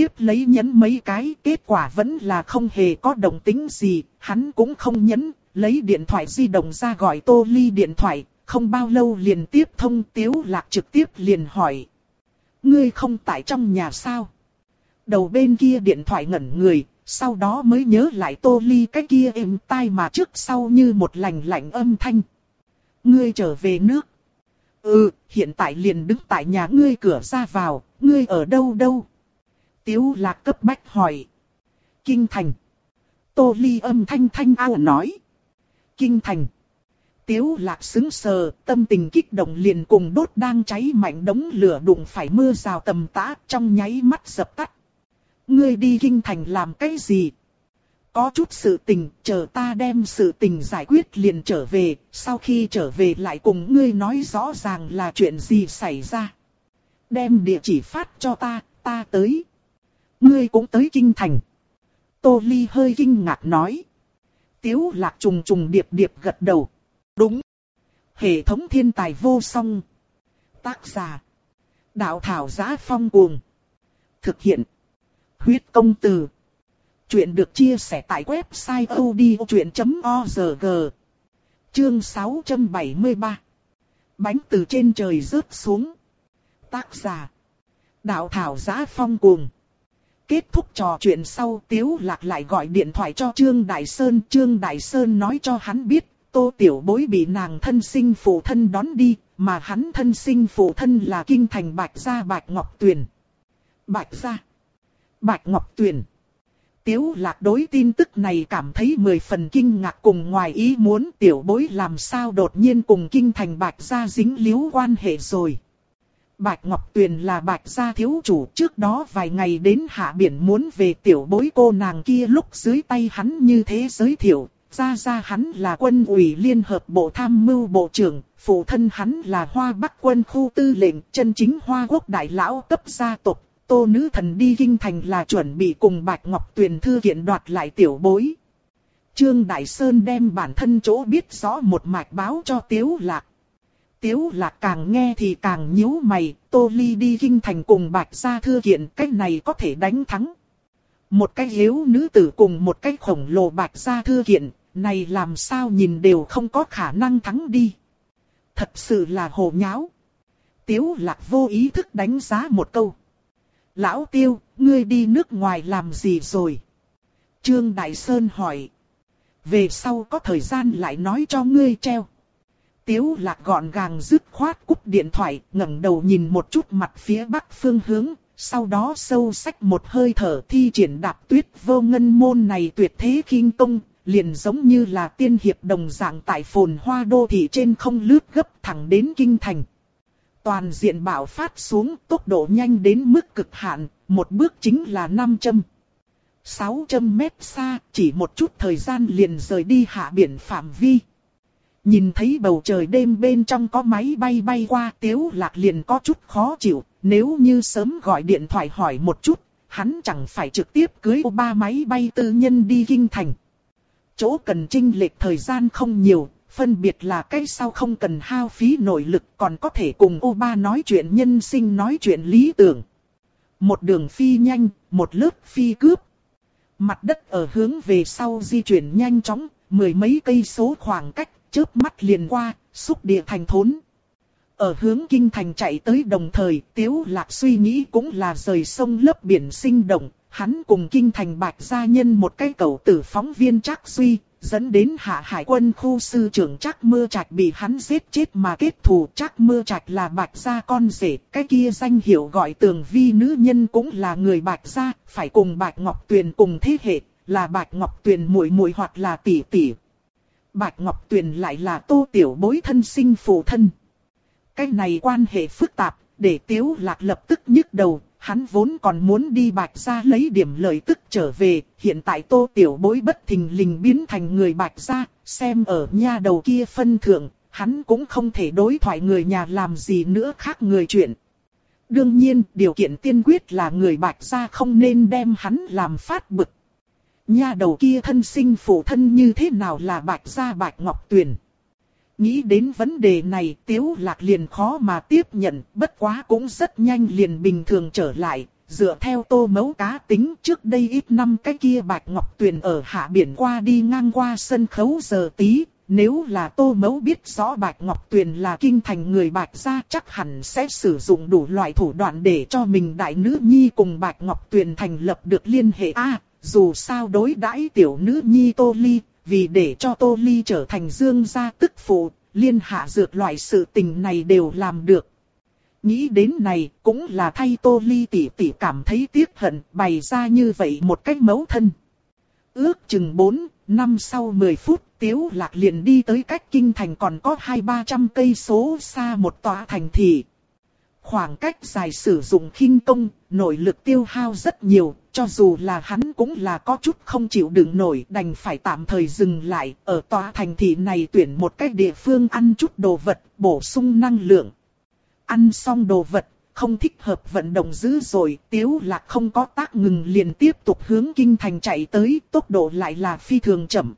Speaker 1: tiếp lấy nhấn mấy cái, kết quả vẫn là không hề có động tính gì, hắn cũng không nhấn, lấy điện thoại di động ra gọi Tô Ly điện thoại, không bao lâu liền tiếp thông tiếu lạc trực tiếp liền hỏi. Ngươi không tại trong nhà sao? Đầu bên kia điện thoại ngẩn người, sau đó mới nhớ lại Tô Ly cái kia êm tai mà trước sau như một lành lạnh âm thanh. Ngươi trở về nước. Ừ, hiện tại liền đứng tại nhà ngươi cửa ra vào, ngươi ở đâu đâu? Tiếu lạc cấp bách hỏi. Kinh thành. Tô ly âm thanh thanh ao nói. Kinh thành. Tiếu lạc xứng sờ, tâm tình kích động liền cùng đốt đang cháy mạnh đống lửa đụng phải mưa rào tầm tã trong nháy mắt dập tắt. Ngươi đi kinh thành làm cái gì? Có chút sự tình, chờ ta đem sự tình giải quyết liền trở về, sau khi trở về lại cùng ngươi nói rõ ràng là chuyện gì xảy ra. Đem địa chỉ phát cho ta, ta tới. Ngươi cũng tới kinh thành. Tô Ly hơi kinh ngạc nói. Tiếu lạc trùng trùng điệp điệp gật đầu. Đúng. Hệ thống thiên tài vô song. Tác giả. Đạo thảo giá phong cuồng. Thực hiện. Huyết công từ. Chuyện được chia sẻ tại website odchuyện.org. Chương 673. Bánh từ trên trời rớt xuống. Tác giả. Đạo thảo giá phong cuồng. Kết thúc trò chuyện sau Tiếu Lạc lại gọi điện thoại cho Trương Đại Sơn. Trương Đại Sơn nói cho hắn biết, Tô Tiểu Bối bị nàng thân sinh phụ thân đón đi, mà hắn thân sinh phụ thân là kinh thành Bạch Gia Bạch Ngọc Tuyền. Bạch Gia Bạch Ngọc Tuyền Tiếu lạc đối tin tức này cảm thấy mười phần kinh ngạc cùng ngoài ý muốn tiểu bối làm sao đột nhiên cùng kinh thành Bạch Gia dính líu quan hệ rồi. Bạch Ngọc Tuyền là bạch gia thiếu chủ trước đó vài ngày đến hạ biển muốn về tiểu bối cô nàng kia lúc dưới tay hắn như thế giới thiệu. Ra ra hắn là quân ủy liên hợp bộ tham mưu bộ trưởng, phụ thân hắn là hoa bắc quân khu tư lệnh, chân chính hoa quốc đại lão cấp gia tộc. Tô nữ thần đi kinh thành là chuẩn bị cùng Bạch Ngọc Tuyền thư kiện đoạt lại tiểu bối. Trương Đại Sơn đem bản thân chỗ biết rõ một mạch báo cho Tiếu Lạc. Tiếu lạc càng nghe thì càng nhíu mày, Tô Ly đi kinh thành cùng bạch gia thư kiện, cái này có thể đánh thắng. Một cái hiếu nữ tử cùng một cái khổng lồ bạch gia thư kiện, này làm sao nhìn đều không có khả năng thắng đi. Thật sự là hồ nháo. Tiếu lạc vô ý thức đánh giá một câu. Lão tiêu, ngươi đi nước ngoài làm gì rồi? Trương Đại Sơn hỏi. Về sau có thời gian lại nói cho ngươi treo. Tiếu lạc gọn gàng dứt khoát cúp điện thoại, ngẩng đầu nhìn một chút mặt phía bắc phương hướng, sau đó sâu sắc một hơi thở thi triển đạp tuyết vô ngân môn này tuyệt thế kinh công, liền giống như là tiên hiệp đồng dạng tại phồn hoa đô thị trên không lướt gấp thẳng đến kinh thành. Toàn diện bạo phát xuống tốc độ nhanh đến mức cực hạn, một bước chính là 5 châm. 600 mét xa, chỉ một chút thời gian liền rời đi hạ biển phạm vi. Nhìn thấy bầu trời đêm bên trong có máy bay bay qua tiếu lạc liền có chút khó chịu, nếu như sớm gọi điện thoại hỏi một chút, hắn chẳng phải trực tiếp cưới ba máy bay tư nhân đi kinh thành. Chỗ cần trinh lệch thời gian không nhiều, phân biệt là cái sau không cần hao phí nội lực còn có thể cùng ô ba nói chuyện nhân sinh nói chuyện lý tưởng. Một đường phi nhanh, một lớp phi cướp. Mặt đất ở hướng về sau di chuyển nhanh chóng, mười mấy cây số khoảng cách, chớp mắt liền qua, xúc địa thành thốn. Ở hướng kinh thành chạy tới đồng thời, Tiếu Lạc suy nghĩ cũng là rời sông lớp biển sinh động, hắn cùng kinh thành bạch gia nhân một cái cầu tử phóng viên chắc suy, dẫn đến hạ hải quân khu sư trưởng chắc mưa trạch bị hắn giết chết mà kết thù chắc mưa trạch là bạch gia con rể, cái kia danh hiệu gọi tường vi nữ nhân cũng là người bạch gia, phải cùng bạch ngọc tuyền cùng thế hệ, là bạch ngọc tuyền muội muội hoặc là tỷ tỷ. Bạch ngọc tuyền lại là tô tiểu bối thân sinh phụ thân. Cái này quan hệ phức tạp, để tiếu lạc lập tức nhức đầu, hắn vốn còn muốn đi bạch gia lấy điểm lợi tức trở về, hiện tại tô tiểu bối bất thình lình biến thành người bạch gia, xem ở nha đầu kia phân thượng, hắn cũng không thể đối thoại người nhà làm gì nữa khác người chuyện. Đương nhiên, điều kiện tiên quyết là người bạch gia không nên đem hắn làm phát bực. Nha đầu kia thân sinh phụ thân như thế nào là bạch gia bạch ngọc tuyền. Nghĩ đến vấn đề này tiếu lạc liền khó mà tiếp nhận, bất quá cũng rất nhanh liền bình thường trở lại. Dựa theo tô mấu cá tính trước đây ít năm cái kia bạch ngọc tuyền ở hạ biển qua đi ngang qua sân khấu giờ tí. Nếu là tô mấu biết rõ bạch ngọc tuyền là kinh thành người bạch gia chắc hẳn sẽ sử dụng đủ loại thủ đoạn để cho mình đại nữ nhi cùng bạch ngọc tuyền thành lập được liên hệ a dù sao đối đãi tiểu nữ nhi tô ly vì để cho Tô Ly trở thành dương gia tức phụ, liên hạ dược loại sự tình này đều làm được. Nghĩ đến này cũng là thay Tô Ly tỷ tỷ cảm thấy tiếc hận bày ra như vậy một cách mấu thân. Ước chừng 4, năm sau 10 phút Tiếu Lạc liền đi tới cách kinh thành còn có 2-300 cây số xa một tòa thành thị. Khoảng cách dài sử dụng khinh công, nội lực tiêu hao rất nhiều, cho dù là hắn cũng là có chút không chịu đựng nổi đành phải tạm thời dừng lại, ở tòa thành thị này tuyển một cách địa phương ăn chút đồ vật, bổ sung năng lượng. Ăn xong đồ vật, không thích hợp vận động dữ rồi, tiếu lạc không có tác ngừng liền tiếp tục hướng kinh thành chạy tới, tốc độ lại là phi thường chậm.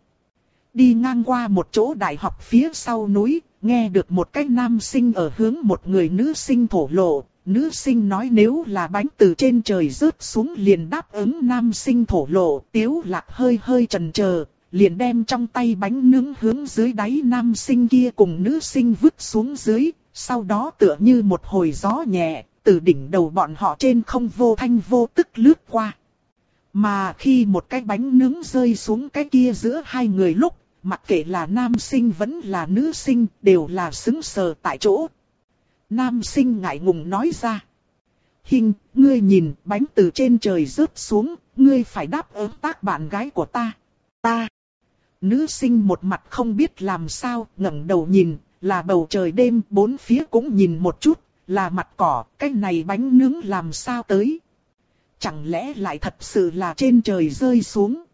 Speaker 1: Đi ngang qua một chỗ đại học phía sau núi, nghe được một cái nam sinh ở hướng một người nữ sinh thổ lộ, nữ sinh nói nếu là bánh từ trên trời rớt xuống liền đáp ứng nam sinh thổ lộ, tiếu lạc hơi hơi chần chờ, liền đem trong tay bánh nướng hướng dưới đáy nam sinh kia cùng nữ sinh vứt xuống dưới, sau đó tựa như một hồi gió nhẹ, từ đỉnh đầu bọn họ trên không vô thanh vô tức lướt qua. Mà khi một cái bánh nướng rơi xuống cái kia giữa hai người lúc, mặc kệ là nam sinh vẫn là nữ sinh, đều là xứng sờ tại chỗ. Nam sinh ngại ngùng nói ra. Hình, ngươi nhìn, bánh từ trên trời rớt xuống, ngươi phải đáp ứng tác bạn gái của ta. Ta. Nữ sinh một mặt không biết làm sao, ngẩng đầu nhìn, là bầu trời đêm, bốn phía cũng nhìn một chút, là mặt cỏ, cái này bánh nướng làm sao tới. Chẳng lẽ lại thật sự là trên trời rơi xuống.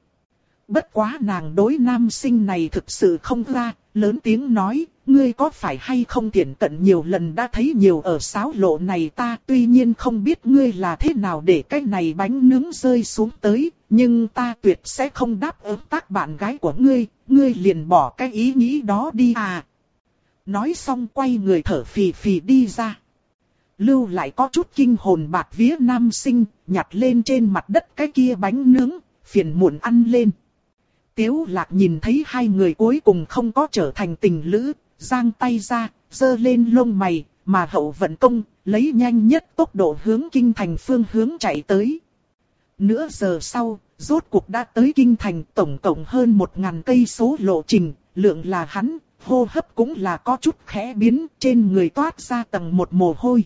Speaker 1: Bất quá nàng đối nam sinh này thực sự không ra, lớn tiếng nói, ngươi có phải hay không tiện cận nhiều lần đã thấy nhiều ở sáo lộ này ta tuy nhiên không biết ngươi là thế nào để cái này bánh nướng rơi xuống tới, nhưng ta tuyệt sẽ không đáp ứng tác bạn gái của ngươi, ngươi liền bỏ cái ý nghĩ đó đi à. Nói xong quay người thở phì phì đi ra. Lưu lại có chút kinh hồn bạc vía nam sinh, nhặt lên trên mặt đất cái kia bánh nướng, phiền muộn ăn lên. Tiếu lạc nhìn thấy hai người cuối cùng không có trở thành tình lữ, giang tay ra, dơ lên lông mày, mà hậu vận công, lấy nhanh nhất tốc độ hướng kinh thành phương hướng chạy tới. Nửa giờ sau, rốt cuộc đã tới kinh thành tổng cộng hơn một ngàn cây số lộ trình, lượng là hắn, hô hấp cũng là có chút khẽ biến, trên người toát ra tầng một mồ hôi.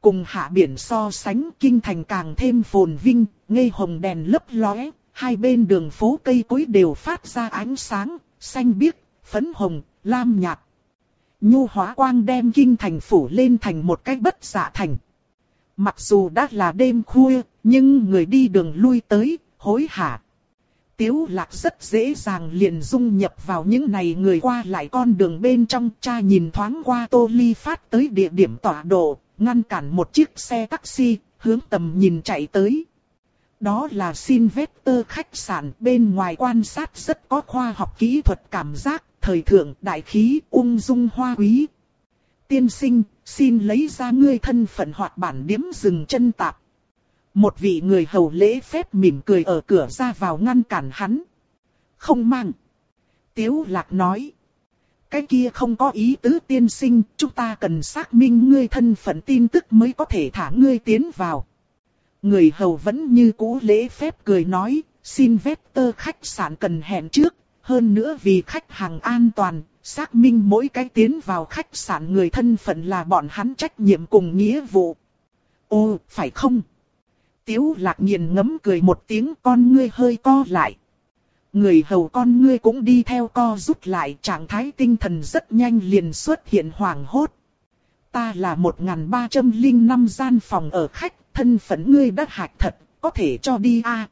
Speaker 1: Cùng hạ biển so sánh kinh thành càng thêm phồn vinh, ngây hồng đèn lấp lóe, hai bên đường phố cây cối đều phát ra ánh sáng, xanh biếc, phấn hồng, lam nhạt. Nhu hóa quang đem kinh thành phủ lên thành một cái bất dạ thành. Mặc dù đã là đêm khuya, nhưng người đi đường lui tới, hối hả. Tiếu lạc rất dễ dàng liền dung nhập vào những này người qua lại con đường bên trong cha nhìn thoáng qua tô ly phát tới địa điểm tọa độ, ngăn cản một chiếc xe taxi, hướng tầm nhìn chạy tới. Đó là Sylvester khách sạn bên ngoài quan sát rất có khoa học kỹ thuật cảm giác, thời thượng đại khí ung dung hoa quý. Tiên sinh, xin lấy ra ngươi thân phận hoạt bản điếm dừng chân tạp. Một vị người hầu lễ phép mỉm cười ở cửa ra vào ngăn cản hắn. Không mang. Tiếu lạc nói. Cái kia không có ý tứ tiên sinh, chúng ta cần xác minh ngươi thân phận tin tức mới có thể thả ngươi tiến vào. Người hầu vẫn như cũ lễ phép cười nói, xin Vector khách sạn cần hẹn trước, hơn nữa vì khách hàng an toàn, xác minh mỗi cái tiến vào khách sạn người thân phận là bọn hắn trách nhiệm cùng nghĩa vụ. Ô, phải không? Tiếu lạc nghiền ngấm cười một tiếng con ngươi hơi co lại. Người hầu con ngươi cũng đi theo co rút lại trạng thái tinh thần rất nhanh liền xuất hiện hoảng hốt. Ta là 1305 gian phòng ở khách, thân phận ngươi đã hạch thật, có thể cho đi a.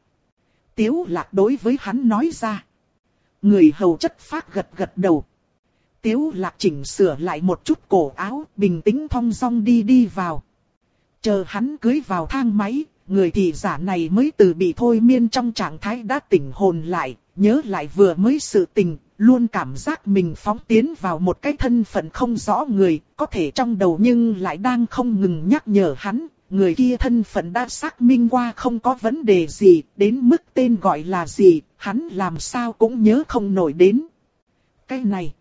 Speaker 1: Tiếu lạc đối với hắn nói ra. Người hầu chất phát gật gật đầu. Tiếu lạc chỉnh sửa lại một chút cổ áo, bình tĩnh thong dong đi đi vào. Chờ hắn cưới vào thang máy, người thị giả này mới từ bị thôi miên trong trạng thái đã tỉnh hồn lại, nhớ lại vừa mới sự tình, luôn cảm giác mình phóng tiến vào một cái thân phận không rõ người, có thể trong đầu nhưng lại đang không ngừng nhắc nhở hắn, người kia thân phận đã xác minh qua không có vấn đề gì, đến mức tên gọi là gì, hắn làm sao cũng nhớ không nổi đến. Cái này,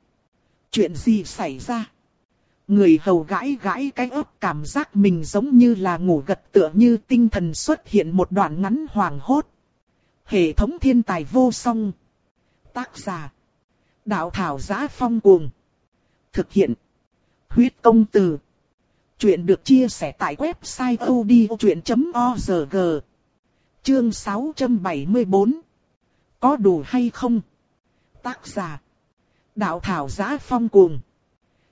Speaker 1: chuyện gì xảy ra? Người hầu gãi gãi cái ớt cảm giác mình giống như là ngủ gật tựa như tinh thần xuất hiện một đoạn ngắn hoàng hốt. Hệ thống thiên tài vô song. Tác giả. Đạo thảo giá phong cuồng. Thực hiện. Huyết công từ. Chuyện được chia sẻ tại website odchuyện.org. Chương 674. Có đủ hay không? Tác giả. Đạo thảo giá phong cuồng.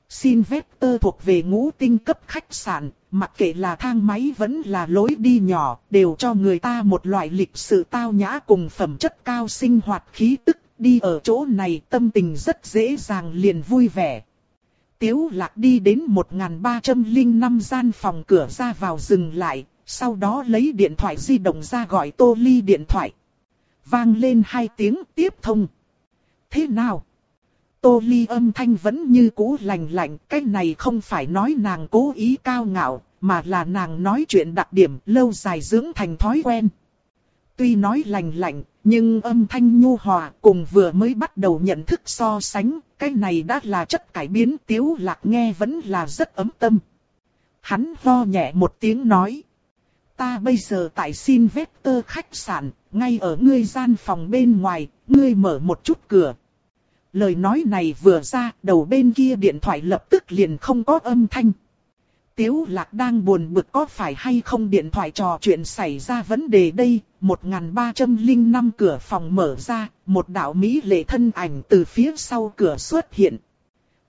Speaker 1: Sylvester thuộc về ngũ tinh cấp khách sạn, mặc kệ là thang máy vẫn là lối đi nhỏ, đều cho người ta một loại lịch sự tao nhã cùng phẩm chất cao sinh hoạt khí tức, đi ở chỗ này tâm tình rất dễ dàng liền vui vẻ. Tiếu lạc đi đến 1305 gian phòng cửa ra vào dừng lại, sau đó lấy điện thoại di động ra gọi tô ly điện thoại. Vang lên hai tiếng tiếp thông. Thế nào? Tô ly âm thanh vẫn như cũ lành lạnh, cái này không phải nói nàng cố ý cao ngạo, mà là nàng nói chuyện đặc điểm lâu dài dưỡng thành thói quen. Tuy nói lành lạnh, nhưng âm thanh nhu hòa cùng vừa mới bắt đầu nhận thức so sánh, cái này đã là chất cải biến tiếu lạc nghe vẫn là rất ấm tâm. Hắn ho nhẹ một tiếng nói. Ta bây giờ tại xin Vector khách sạn, ngay ở ngươi gian phòng bên ngoài, ngươi mở một chút cửa. Lời nói này vừa ra, đầu bên kia điện thoại lập tức liền không có âm thanh. Tiếu lạc đang buồn bực có phải hay không điện thoại trò chuyện xảy ra vấn đề đây, 1305 cửa phòng mở ra, một đạo Mỹ lệ thân ảnh từ phía sau cửa xuất hiện.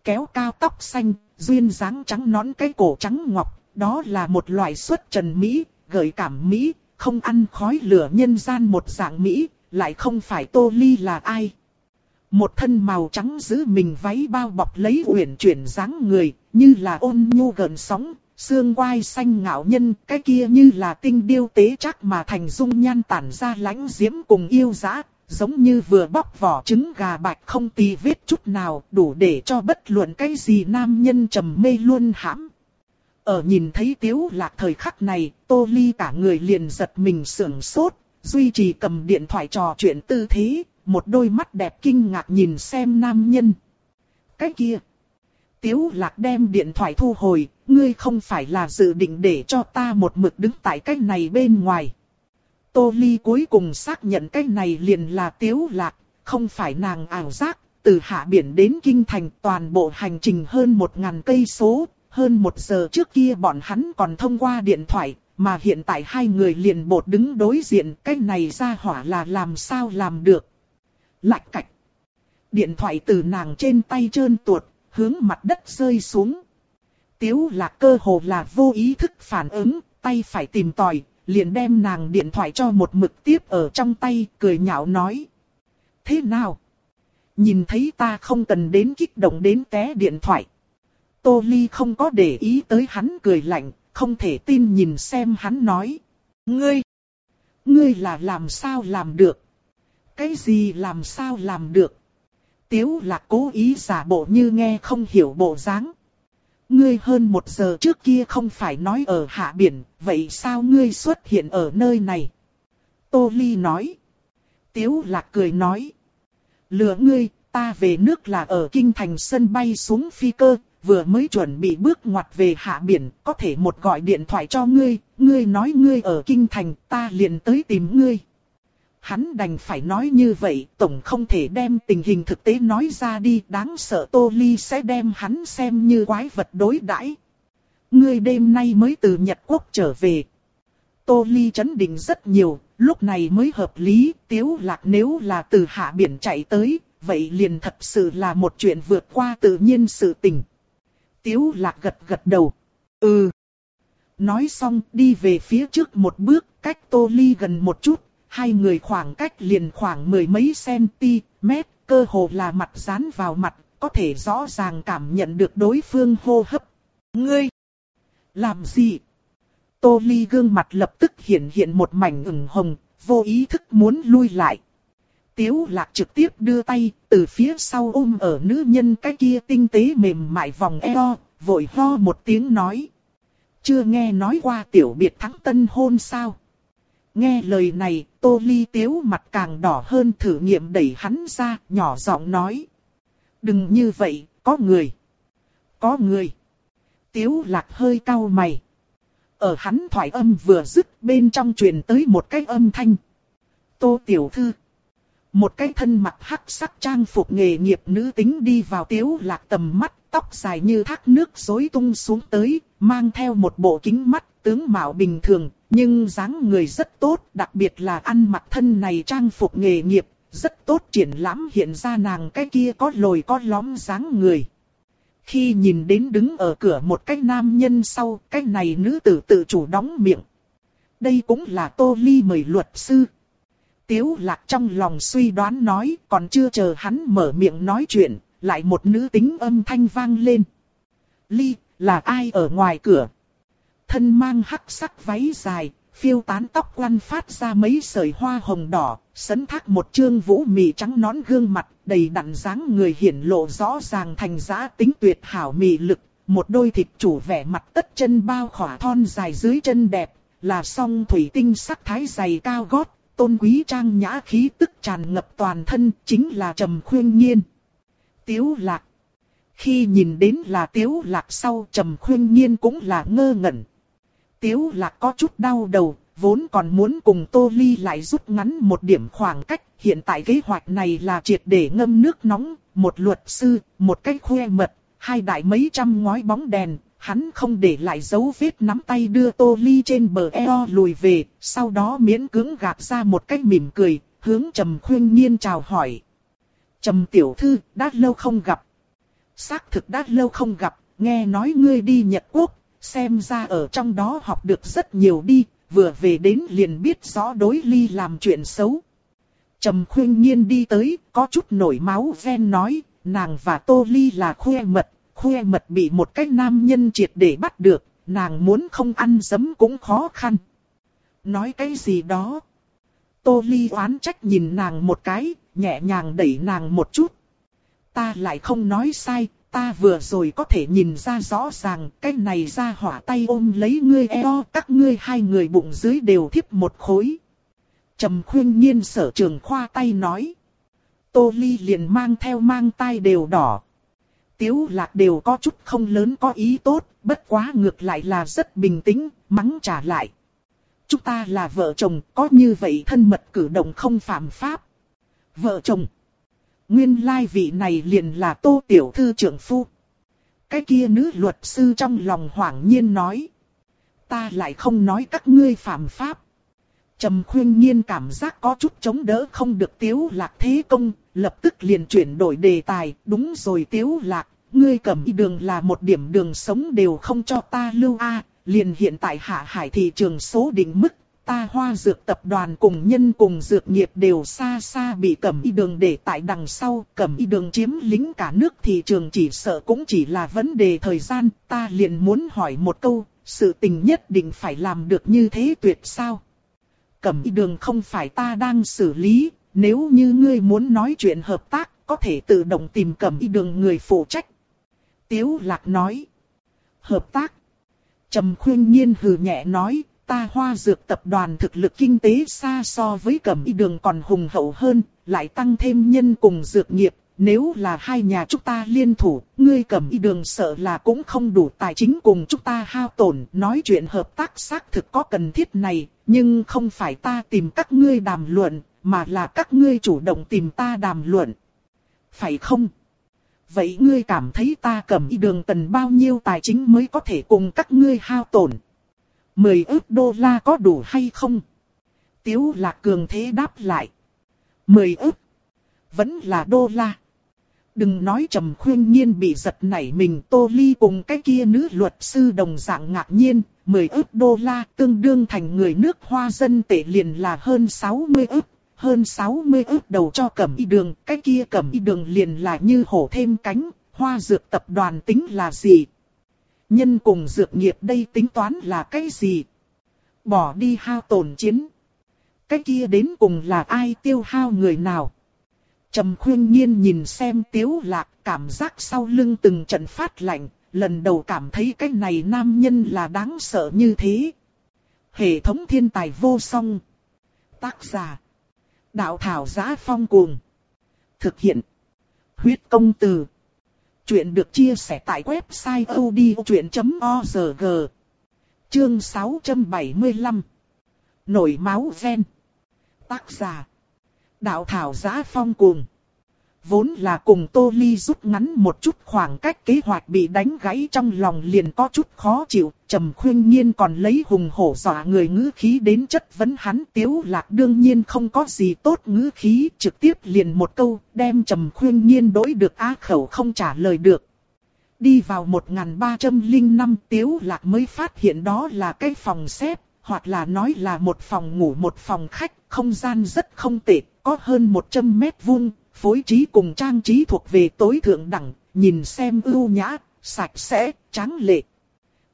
Speaker 1: Kéo cao tóc xanh, duyên dáng trắng nón cái cổ trắng ngọc, đó là một loại xuất trần Mỹ, gợi cảm Mỹ, không ăn khói lửa nhân gian một dạng Mỹ, lại không phải tô ly là ai. Một thân màu trắng giữ mình váy bao bọc lấy uyển chuyển dáng người, như là ôn nhu gần sóng, xương quai xanh ngạo nhân, cái kia như là tinh điêu tế chắc mà thành dung nhan tản ra lãnh diễm cùng yêu dã, giống như vừa bóc vỏ trứng gà bạch không tì vết chút nào, đủ để cho bất luận cái gì nam nhân trầm mê luôn hãm. Ở nhìn thấy tiếu lạc thời khắc này, tô ly cả người liền giật mình sưởng sốt, duy trì cầm điện thoại trò chuyện tư thế, một đôi mắt đẹp kinh ngạc nhìn xem nam nhân. Cái kia. Tiếu lạc đem điện thoại thu hồi, ngươi không phải là dự định để cho ta một mực đứng tại cái này bên ngoài. Tô Ly cuối cùng xác nhận cái này liền là tiếu lạc, không phải nàng ảo giác, từ hạ biển đến kinh thành toàn bộ hành trình hơn một ngàn cây số, hơn một giờ trước kia bọn hắn còn thông qua điện thoại, mà hiện tại hai người liền bột đứng đối diện, cái này ra hỏa là làm sao làm được. Lạch cạch. Điện thoại từ nàng trên tay trơn tuột, hướng mặt đất rơi xuống. Tiếu lạc cơ hồ là vô ý thức phản ứng, tay phải tìm tòi, liền đem nàng điện thoại cho một mực tiếp ở trong tay, cười nhạo nói. Thế nào? Nhìn thấy ta không cần đến kích động đến té điện thoại. Tô Ly không có để ý tới hắn cười lạnh, không thể tin nhìn xem hắn nói. Ngươi! Ngươi là làm sao làm được? Cái gì làm sao làm được? Tiếu lạc cố ý giả bộ như nghe không hiểu bộ dáng. Ngươi hơn một giờ trước kia không phải nói ở hạ biển, vậy sao ngươi xuất hiện ở nơi này? Tô Ly nói. Tiếu lạc cười nói. Lừa ngươi, ta về nước là ở kinh thành sân bay xuống phi cơ, vừa mới chuẩn bị bước ngoặt về hạ biển, có thể một gọi điện thoại cho ngươi, ngươi nói ngươi ở kinh thành, ta liền tới tìm ngươi. Hắn đành phải nói như vậy, tổng không thể đem tình hình thực tế nói ra đi, đáng sợ Tô Ly sẽ đem hắn xem như quái vật đối đãi. Ngươi đêm nay mới từ Nhật Quốc trở về. Tô Ly chấn định rất nhiều, lúc này mới hợp lý, tiếu lạc nếu là từ hạ biển chạy tới, vậy liền thật sự là một chuyện vượt qua tự nhiên sự tình. Tiếu lạc gật gật đầu. Ừ. Nói xong đi về phía trước một bước, cách Tô Ly gần một chút, hai người khoảng cách liền khoảng mười mấy cm, cơ hồ là mặt dán vào mặt, có thể rõ ràng cảm nhận được đối phương hô hấp. Ngươi! Làm gì? Tô Ly gương mặt lập tức hiện hiện một mảnh ửng hồng, vô ý thức muốn lui lại. Tiếu lạc trực tiếp đưa tay, từ phía sau ôm ở nữ nhân cái kia tinh tế mềm mại vòng eo, vội ho một tiếng nói. Chưa nghe nói qua tiểu biệt thắng tân hôn sao? Nghe lời này, Tô Ly tiếu mặt càng đỏ hơn thử nghiệm đẩy hắn ra, nhỏ giọng nói. Đừng như vậy, có người. Có người. Tiếu lạc hơi cau mày. Ở hắn thoại âm vừa dứt bên trong truyền tới một cái âm thanh. Tô Tiểu Thư. Một cái thân mặt hắc sắc trang phục nghề nghiệp nữ tính đi vào tiếu lạc tầm mắt, tóc dài như thác nước rối tung xuống tới, mang theo một bộ kính mắt, tướng mạo bình thường, nhưng dáng người rất tốt, đặc biệt là ăn mặc thân này trang phục nghề nghiệp, rất tốt triển lãm hiện ra nàng cái kia có lồi có lõm dáng người. Khi nhìn đến đứng ở cửa một cái nam nhân sau, cái này nữ tử tự chủ đóng miệng. Đây cũng là Tô Ly mời luật sư. Tiếu lạc trong lòng suy đoán nói, còn chưa chờ hắn mở miệng nói chuyện, lại một nữ tính âm thanh vang lên. Ly, là ai ở ngoài cửa? Thân mang hắc sắc váy dài, phiêu tán tóc quăn phát ra mấy sợi hoa hồng đỏ, sấn thác một trương vũ mì trắng nón gương mặt, đầy đặn dáng người hiển lộ rõ ràng thành giá tính tuyệt hảo mị lực, một đôi thịt chủ vẻ mặt tất chân bao khỏa thon dài dưới chân đẹp, là song thủy tinh sắc thái dày cao gót, tôn quý trang nhã khí tức tràn ngập toàn thân, chính là Trầm Khuyên Nhiên. Tiếu Lạc Khi nhìn đến là Tiếu Lạc sau Trầm Khuyên Nhiên cũng là ngơ ngẩn. Tiếu Lạc có chút đau đầu, vốn còn muốn cùng Tô Ly lại rút ngắn một điểm khoảng cách. Hiện tại kế hoạch này là triệt để ngâm nước nóng, một luật sư, một cái khoe mật, hai đại mấy trăm ngói bóng đèn, hắn không để lại dấu vết nắm tay đưa tô ly trên bờ eo lùi về, sau đó miễn cưỡng gạt ra một cách mỉm cười, hướng trầm khuyên nhiên chào hỏi. Trầm tiểu thư, đã lâu không gặp. Xác thực đã lâu không gặp, nghe nói ngươi đi Nhật Quốc, xem ra ở trong đó học được rất nhiều đi, vừa về đến liền biết rõ đối ly làm chuyện xấu. Trầm khuyên nhiên đi tới, có chút nổi máu ven nói, nàng và tô ly là khuê mật, khuê mật bị một cái nam nhân triệt để bắt được, nàng muốn không ăn dấm cũng khó khăn. Nói cái gì đó? Tô Ly oán trách nhìn nàng một cái, nhẹ nhàng đẩy nàng một chút. Ta lại không nói sai, ta vừa rồi có thể nhìn ra rõ ràng cái này ra hỏa tay ôm lấy ngươi eo, các ngươi hai người bụng dưới đều thiếp một khối. Trầm khuyên nhiên sở trường khoa tay nói. Tô Ly liền mang theo mang tay đều đỏ, Tiếu lạc đều có chút không lớn có ý tốt, bất quá ngược lại là rất bình tĩnh, mắng trả lại. Chúng ta là vợ chồng, có như vậy thân mật cử động không phạm pháp. Vợ chồng. Nguyên lai vị này liền là tô tiểu thư trưởng phu. Cái kia nữ luật sư trong lòng hoảng nhiên nói. Ta lại không nói các ngươi phạm pháp. Trầm khuyên nhiên cảm giác có chút chống đỡ không được tiếu lạc thế công, lập tức liền chuyển đổi đề tài, đúng rồi tiếu lạc, ngươi cầm y đường là một điểm đường sống đều không cho ta lưu a liền hiện tại hạ hải thị trường số định mức, ta hoa dược tập đoàn cùng nhân cùng dược nghiệp đều xa xa bị cẩm y đường để tại đằng sau, cẩm y đường chiếm lính cả nước thị trường chỉ sợ cũng chỉ là vấn đề thời gian, ta liền muốn hỏi một câu, sự tình nhất định phải làm được như thế tuyệt sao? Cẩm y đường không phải ta đang xử lý, nếu như ngươi muốn nói chuyện hợp tác, có thể tự động tìm cẩm y đường người phụ trách. Tiếu lạc nói. Hợp tác. Trầm khuyên nhiên hừ nhẹ nói, ta hoa dược tập đoàn thực lực kinh tế xa so với cẩm y đường còn hùng hậu hơn, lại tăng thêm nhân cùng dược nghiệp. Nếu là hai nhà chúng ta liên thủ, ngươi cẩm y đường sợ là cũng không đủ tài chính cùng chúng ta hao tổn. Nói chuyện hợp tác xác thực có cần thiết này, nhưng không phải ta tìm các ngươi đàm luận, mà là các ngươi chủ động tìm ta đàm luận. Phải không? Vậy ngươi cảm thấy ta cầm y đường cần bao nhiêu tài chính mới có thể cùng các ngươi hao tổn? 10 ức đô la có đủ hay không? Tiếu lạc cường thế đáp lại. 10 ức. Vẫn là đô la. Đừng nói trầm khuyên nhiên bị giật nảy mình tô ly cùng cái kia nữ luật sư đồng dạng ngạc nhiên. 10 ức đô la tương đương thành người nước hoa dân tệ liền là hơn 60 ức hơn 60 ước đầu cho cẩm y đường, cái kia cẩm y đường liền là như hổ thêm cánh, hoa dược tập đoàn tính là gì? Nhân cùng dược nghiệp đây tính toán là cái gì? Bỏ đi hao tổn chiến. Cái kia đến cùng là ai tiêu hao người nào? Trầm khuyên nhiên nhìn xem tiếu lạc cảm giác sau lưng từng trận phát lạnh, lần đầu cảm thấy cái này nam nhân là đáng sợ như thế. Hệ thống thiên tài vô song. Tác giả. Đạo thảo giá phong cuồng. Thực hiện. Huyết công từ. Chuyện được chia sẻ tại website odchuyện.org. Chương 675. Nổi máu ven. Tác giả. Đạo thảo giá phong cuồng vốn là cùng Tô Ly rút ngắn một chút khoảng cách kế hoạch bị đánh gãy trong lòng liền có chút khó chịu, Trầm Khuyên Nhiên còn lấy hùng hổ dọa người ngữ khí đến chất vấn hắn Tiếu Lạc đương nhiên không có gì tốt ngữ khí, trực tiếp liền một câu, đem Trầm Khuyên Nhiên đối được á khẩu không trả lời được. Đi vào 1305 Tiếu Lạc mới phát hiện đó là cái phòng xếp, hoặc là nói là một phòng ngủ một phòng khách, không gian rất không tệ, có hơn 100 mét vuông, phối trí cùng trang trí thuộc về tối thượng đẳng, nhìn xem ưu nhã, sạch sẽ, trắng lệ.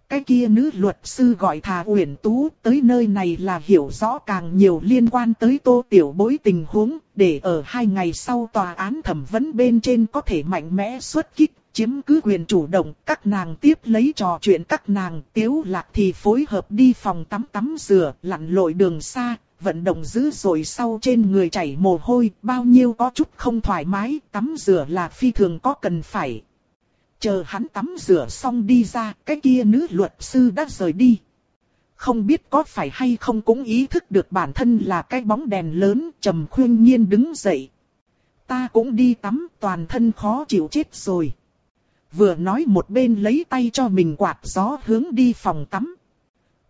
Speaker 1: Cái kia nữ luật sư gọi thà uyển tú tới nơi này là hiểu rõ càng nhiều liên quan tới tô tiểu bối tình huống, để ở hai ngày sau tòa án thẩm vấn bên trên có thể mạnh mẽ xuất kích, chiếm cứ quyền chủ động, các nàng tiếp lấy trò chuyện các nàng, tiếu lạc thì phối hợp đi phòng tắm tắm rửa, lặn lội đường xa, vận động dữ rồi sau trên người chảy mồ hôi, bao nhiêu có chút không thoải mái, tắm rửa là phi thường có cần phải. Chờ hắn tắm rửa xong đi ra, cái kia nữ luật sư đã rời đi. Không biết có phải hay không cũng ý thức được bản thân là cái bóng đèn lớn, trầm khuyên nhiên đứng dậy. Ta cũng đi tắm, toàn thân khó chịu chết rồi. Vừa nói một bên lấy tay cho mình quạt gió hướng đi phòng tắm.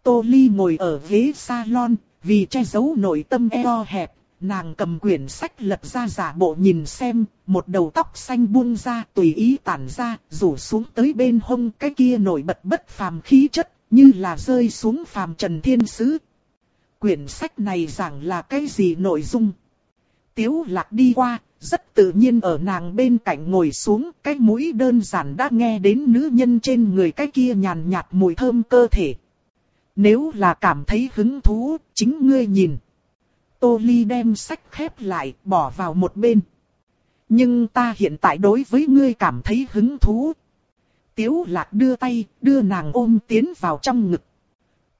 Speaker 1: Tô Ly ngồi ở ghế salon, vì che giấu nội tâm eo hẹp, nàng cầm quyển sách lật ra giả bộ nhìn xem, một đầu tóc xanh buông ra tùy ý tản ra, rủ xuống tới bên hông cái kia nổi bật bất phàm khí chất, như là rơi xuống phàm trần thiên sứ. Quyển sách này giảng là cái gì nội dung? Tiếu lạc đi qua, rất tự nhiên ở nàng bên cạnh ngồi xuống, cái mũi đơn giản đã nghe đến nữ nhân trên người cái kia nhàn nhạt mùi thơm cơ thể. Nếu là cảm thấy hứng thú, chính ngươi nhìn. Tô Ly đem sách khép lại, bỏ vào một bên. Nhưng ta hiện tại đối với ngươi cảm thấy hứng thú. Tiếu lạc đưa tay, đưa nàng ôm tiến vào trong ngực.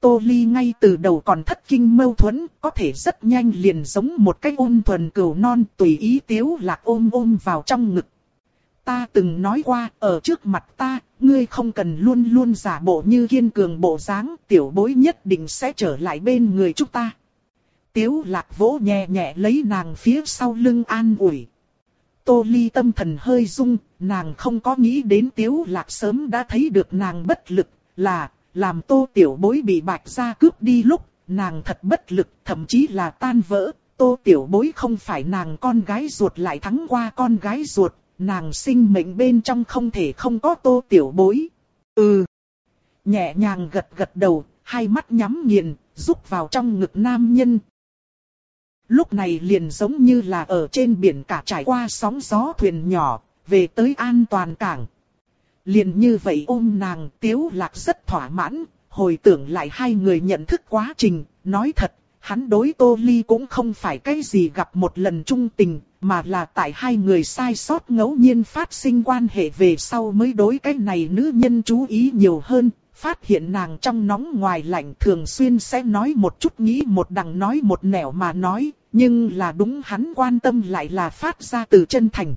Speaker 1: Tô Ly ngay từ đầu còn thất kinh mâu thuẫn, có thể rất nhanh liền giống một cái ôn thuần cừu non tùy ý tiếu lạc ôm ôm vào trong ngực. Ta từng nói qua, ở trước mặt ta, ngươi không cần luôn luôn giả bộ như kiên cường bộ dáng, tiểu bối nhất định sẽ trở lại bên người chúng ta. Tiếu lạc vỗ nhẹ nhẹ lấy nàng phía sau lưng an ủi. Tô Ly tâm thần hơi rung, nàng không có nghĩ đến Tiếu Lạc sớm đã thấy được nàng bất lực, là, làm Tô Tiểu Bối bị bạch gia cướp đi lúc, nàng thật bất lực, thậm chí là tan vỡ. Tô Tiểu Bối không phải nàng con gái ruột lại thắng qua con gái ruột, nàng sinh mệnh bên trong không thể không có Tô Tiểu Bối. Ừ. Nhẹ nhàng gật gật đầu, hai mắt nhắm nghiền, rúc vào trong ngực nam nhân, Lúc này liền giống như là ở trên biển cả trải qua sóng gió thuyền nhỏ, về tới an toàn cảng. Liền như vậy ôm nàng tiếu lạc rất thỏa mãn, hồi tưởng lại hai người nhận thức quá trình, nói thật, hắn đối Tô Ly cũng không phải cái gì gặp một lần trung tình, mà là tại hai người sai sót ngẫu nhiên phát sinh quan hệ về sau mới đối cái này nữ nhân chú ý nhiều hơn, phát hiện nàng trong nóng ngoài lạnh thường xuyên sẽ nói một chút nghĩ một đằng nói một nẻo mà nói, nhưng là đúng hắn quan tâm lại là phát ra từ chân thành.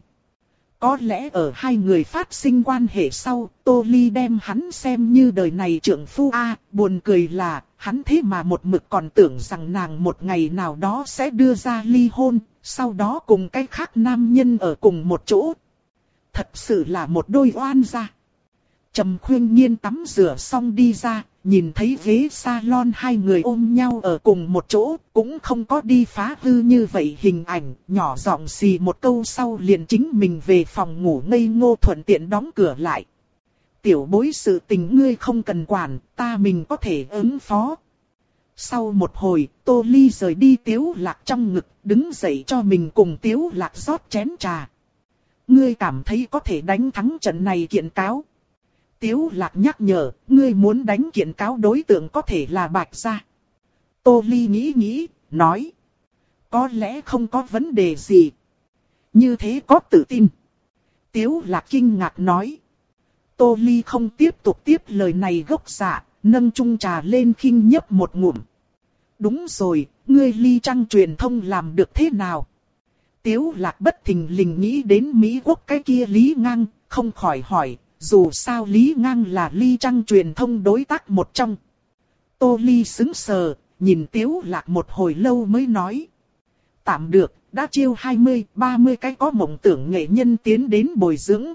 Speaker 1: Có lẽ ở hai người phát sinh quan hệ sau, Tô Ly đem hắn xem như đời này trưởng phu A, buồn cười là, hắn thế mà một mực còn tưởng rằng nàng một ngày nào đó sẽ đưa ra ly hôn, sau đó cùng cái khác nam nhân ở cùng một chỗ. Thật sự là một đôi oan gia. Trầm khuyên nhiên tắm rửa xong đi ra, nhìn thấy ghế salon hai người ôm nhau ở cùng một chỗ, cũng không có đi phá hư như vậy hình ảnh, nhỏ giọng xì một câu sau liền chính mình về phòng ngủ ngây ngô thuận tiện đóng cửa lại. Tiểu bối sự tình ngươi không cần quản, ta mình có thể ứng phó. Sau một hồi, Tô Ly rời đi tiếu lạc trong ngực, đứng dậy cho mình cùng tiếu lạc rót chén trà. Ngươi cảm thấy có thể đánh thắng trận này kiện cáo. Tiếu lạc nhắc nhở, ngươi muốn đánh kiện cáo đối tượng có thể là bạch gia. Tô Ly nghĩ nghĩ, nói. Có lẽ không có vấn đề gì. Như thế có tự tin. Tiếu lạc kinh ngạc nói. Tô Ly không tiếp tục tiếp lời này gốc dạ, nâng chung trà lên khinh nhấp một ngụm. Đúng rồi, ngươi ly trăng truyền thông làm được thế nào? Tiếu lạc bất thình lình nghĩ đến Mỹ quốc cái kia lý ngang, không khỏi hỏi, dù sao Lý Ngang là ly trăng truyền thông đối tác một trong. Tô Ly xứng sờ, nhìn Tiếu Lạc một hồi lâu mới nói. Tạm được, đã chiêu 20, 30 cái có mộng tưởng nghệ nhân tiến đến bồi dưỡng.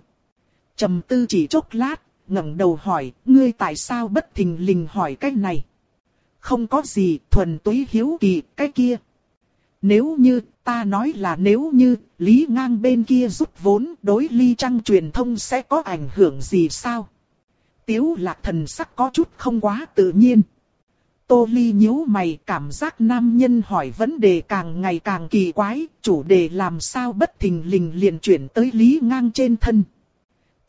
Speaker 1: trầm tư chỉ chốc lát, ngẩng đầu hỏi, ngươi tại sao bất thình lình hỏi cái này? Không có gì, thuần túy hiếu kỳ, cái kia. Nếu như, ta nói là nếu như, Lý Ngang bên kia rút vốn đối ly trăng truyền thông sẽ có ảnh hưởng gì sao? Tiếu lạc thần sắc có chút không quá tự nhiên. Tô Ly nhíu mày cảm giác nam nhân hỏi vấn đề càng ngày càng kỳ quái, chủ đề làm sao bất thình lình liền chuyển tới Lý Ngang trên thân.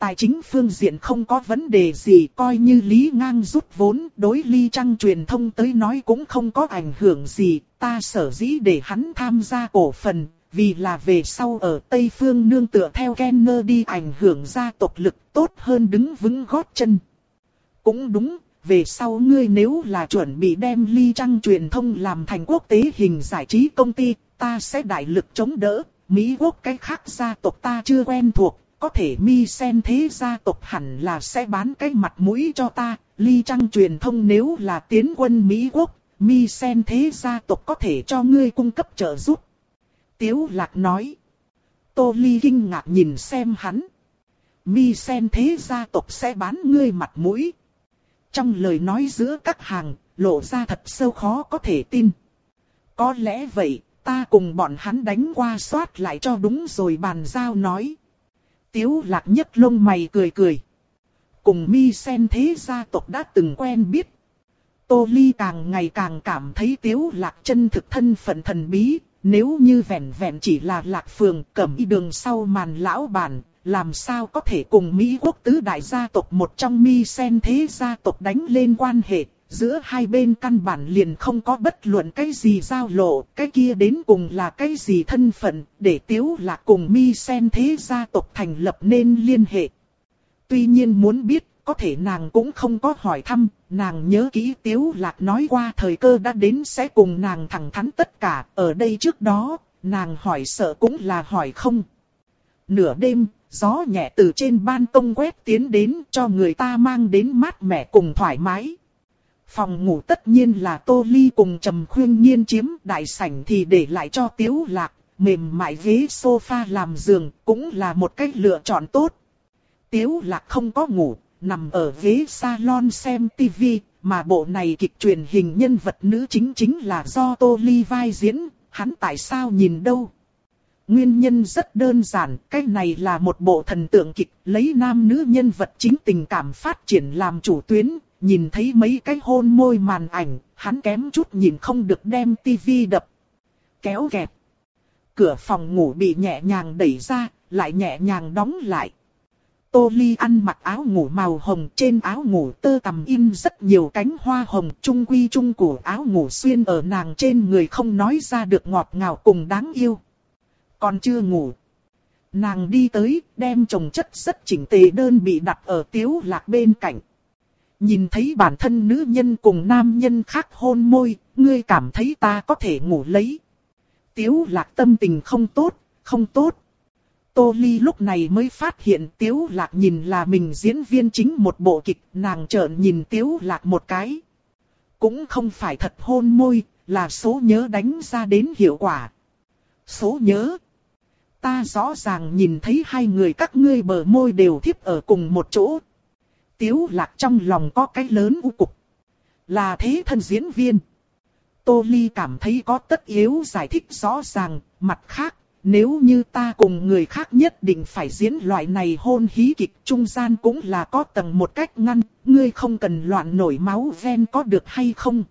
Speaker 1: Tài chính phương diện không có vấn đề gì coi như Lý Ngang rút vốn đối ly trăng truyền thông tới nói cũng không có ảnh hưởng gì. Ta sở dĩ để hắn tham gia cổ phần vì là về sau ở Tây Phương nương tựa theo Kenner đi ảnh hưởng gia tộc lực tốt hơn đứng vững gót chân. Cũng đúng, về sau ngươi nếu là chuẩn bị đem ly trăng truyền thông làm thành quốc tế hình giải trí công ty, ta sẽ đại lực chống đỡ. Mỹ quốc cái khác gia tộc ta chưa quen thuộc, có thể mi sen thế gia tộc hẳn là sẽ bán cái mặt mũi cho ta, ly trăng truyền thông nếu là tiến quân Mỹ quốc, mi sen thế gia tộc có thể cho ngươi cung cấp trợ giúp. Tiếu lạc nói. Tô ly kinh ngạc nhìn xem hắn. Mi sen thế gia tộc sẽ bán ngươi mặt mũi. Trong lời nói giữa các hàng, lộ ra thật sâu khó có thể tin. Có lẽ vậy, ta cùng bọn hắn đánh qua soát lại cho đúng rồi bàn giao nói. Tiếu lạc nhất lông mày cười cười. Cùng mi sen thế gia tộc đã từng quen biết. Tô Ly càng ngày càng cảm thấy tiếu lạc chân thực thân phận thần bí. Nếu như vẹn vẹn chỉ là lạc phường cẩm y đường sau màn lão bản, làm sao có thể cùng Mỹ quốc tứ đại gia tộc một trong mi sen thế gia tộc đánh lên quan hệ. Giữa hai bên căn bản liền không có bất luận cái gì giao lộ, cái kia đến cùng là cái gì thân phận, để tiếu lạc cùng mi sen thế gia tộc thành lập nên liên hệ. Tuy nhiên muốn biết, có thể nàng cũng không có hỏi thăm, nàng nhớ kỹ tiếu lạc nói qua thời cơ đã đến sẽ cùng nàng thẳng thắn tất cả, ở đây trước đó, nàng hỏi sợ cũng là hỏi không. Nửa đêm, gió nhẹ từ trên ban công quét tiến đến cho người ta mang đến mát mẻ cùng thoải mái. Phòng ngủ tất nhiên là Tô Ly cùng Trầm Khuyên Nhiên chiếm đại sảnh thì để lại cho Tiếu Lạc, mềm mại ghế sofa làm giường cũng là một cách lựa chọn tốt. Tiếu lạc không có ngủ, nằm ở ghế salon xem tivi, mà bộ này kịch truyền hình nhân vật nữ chính chính là do Tô Ly vai diễn, hắn tại sao nhìn đâu? Nguyên nhân rất đơn giản, cái này là một bộ thần tượng kịch, lấy nam nữ nhân vật chính tình cảm phát triển làm chủ tuyến, nhìn thấy mấy cái hôn môi màn ảnh, hắn kém chút nhìn không được đem tivi đập. Kéo kẹp. Cửa phòng ngủ bị nhẹ nhàng đẩy ra, lại nhẹ nhàng đóng lại. Tô Ly ăn mặc áo ngủ màu hồng trên áo ngủ tơ tằm in rất nhiều cánh hoa hồng trung quy trung của áo ngủ xuyên ở nàng trên người không nói ra được ngọt ngào cùng đáng yêu. Còn chưa ngủ. Nàng đi tới đem chồng chất rất chỉnh tề đơn bị đặt ở tiếu lạc bên cạnh. Nhìn thấy bản thân nữ nhân cùng nam nhân khác hôn môi, ngươi cảm thấy ta có thể ngủ lấy. Tiếu lạc tâm tình không tốt, không tốt. Tô Ly lúc này mới phát hiện Tiếu Lạc nhìn là mình diễn viên chính một bộ kịch, nàng trợn nhìn Tiếu Lạc một cái. Cũng không phải thật hôn môi, là số nhớ đánh ra đến hiệu quả. Số nhớ. Ta rõ ràng nhìn thấy hai người các ngươi bờ môi đều thiếp ở cùng một chỗ. Tiếu Lạc trong lòng có cái lớn u cục. Là thế thân diễn viên. Tô Ly cảm thấy có tất yếu giải thích rõ ràng, mặt khác nếu như ta cùng người khác nhất định phải diễn loại này hôn hí kịch trung gian cũng là có tầng một cách ngăn, ngươi không cần loạn nổi máu ven có được hay không.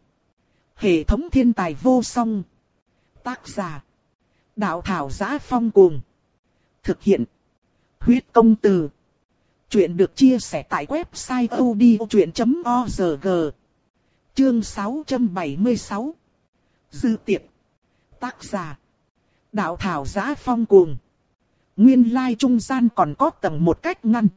Speaker 1: Hệ thống thiên tài vô song. Tác giả. Đạo thảo giá phong cuồng. Thực hiện. Huyết công từ. Chuyện được chia sẻ tại website odchuyện.org. Chương 676. Dư tiệc. Tác giả đạo thảo giá phong cuồng. Nguyên lai trung gian còn có tầng một cách ngăn.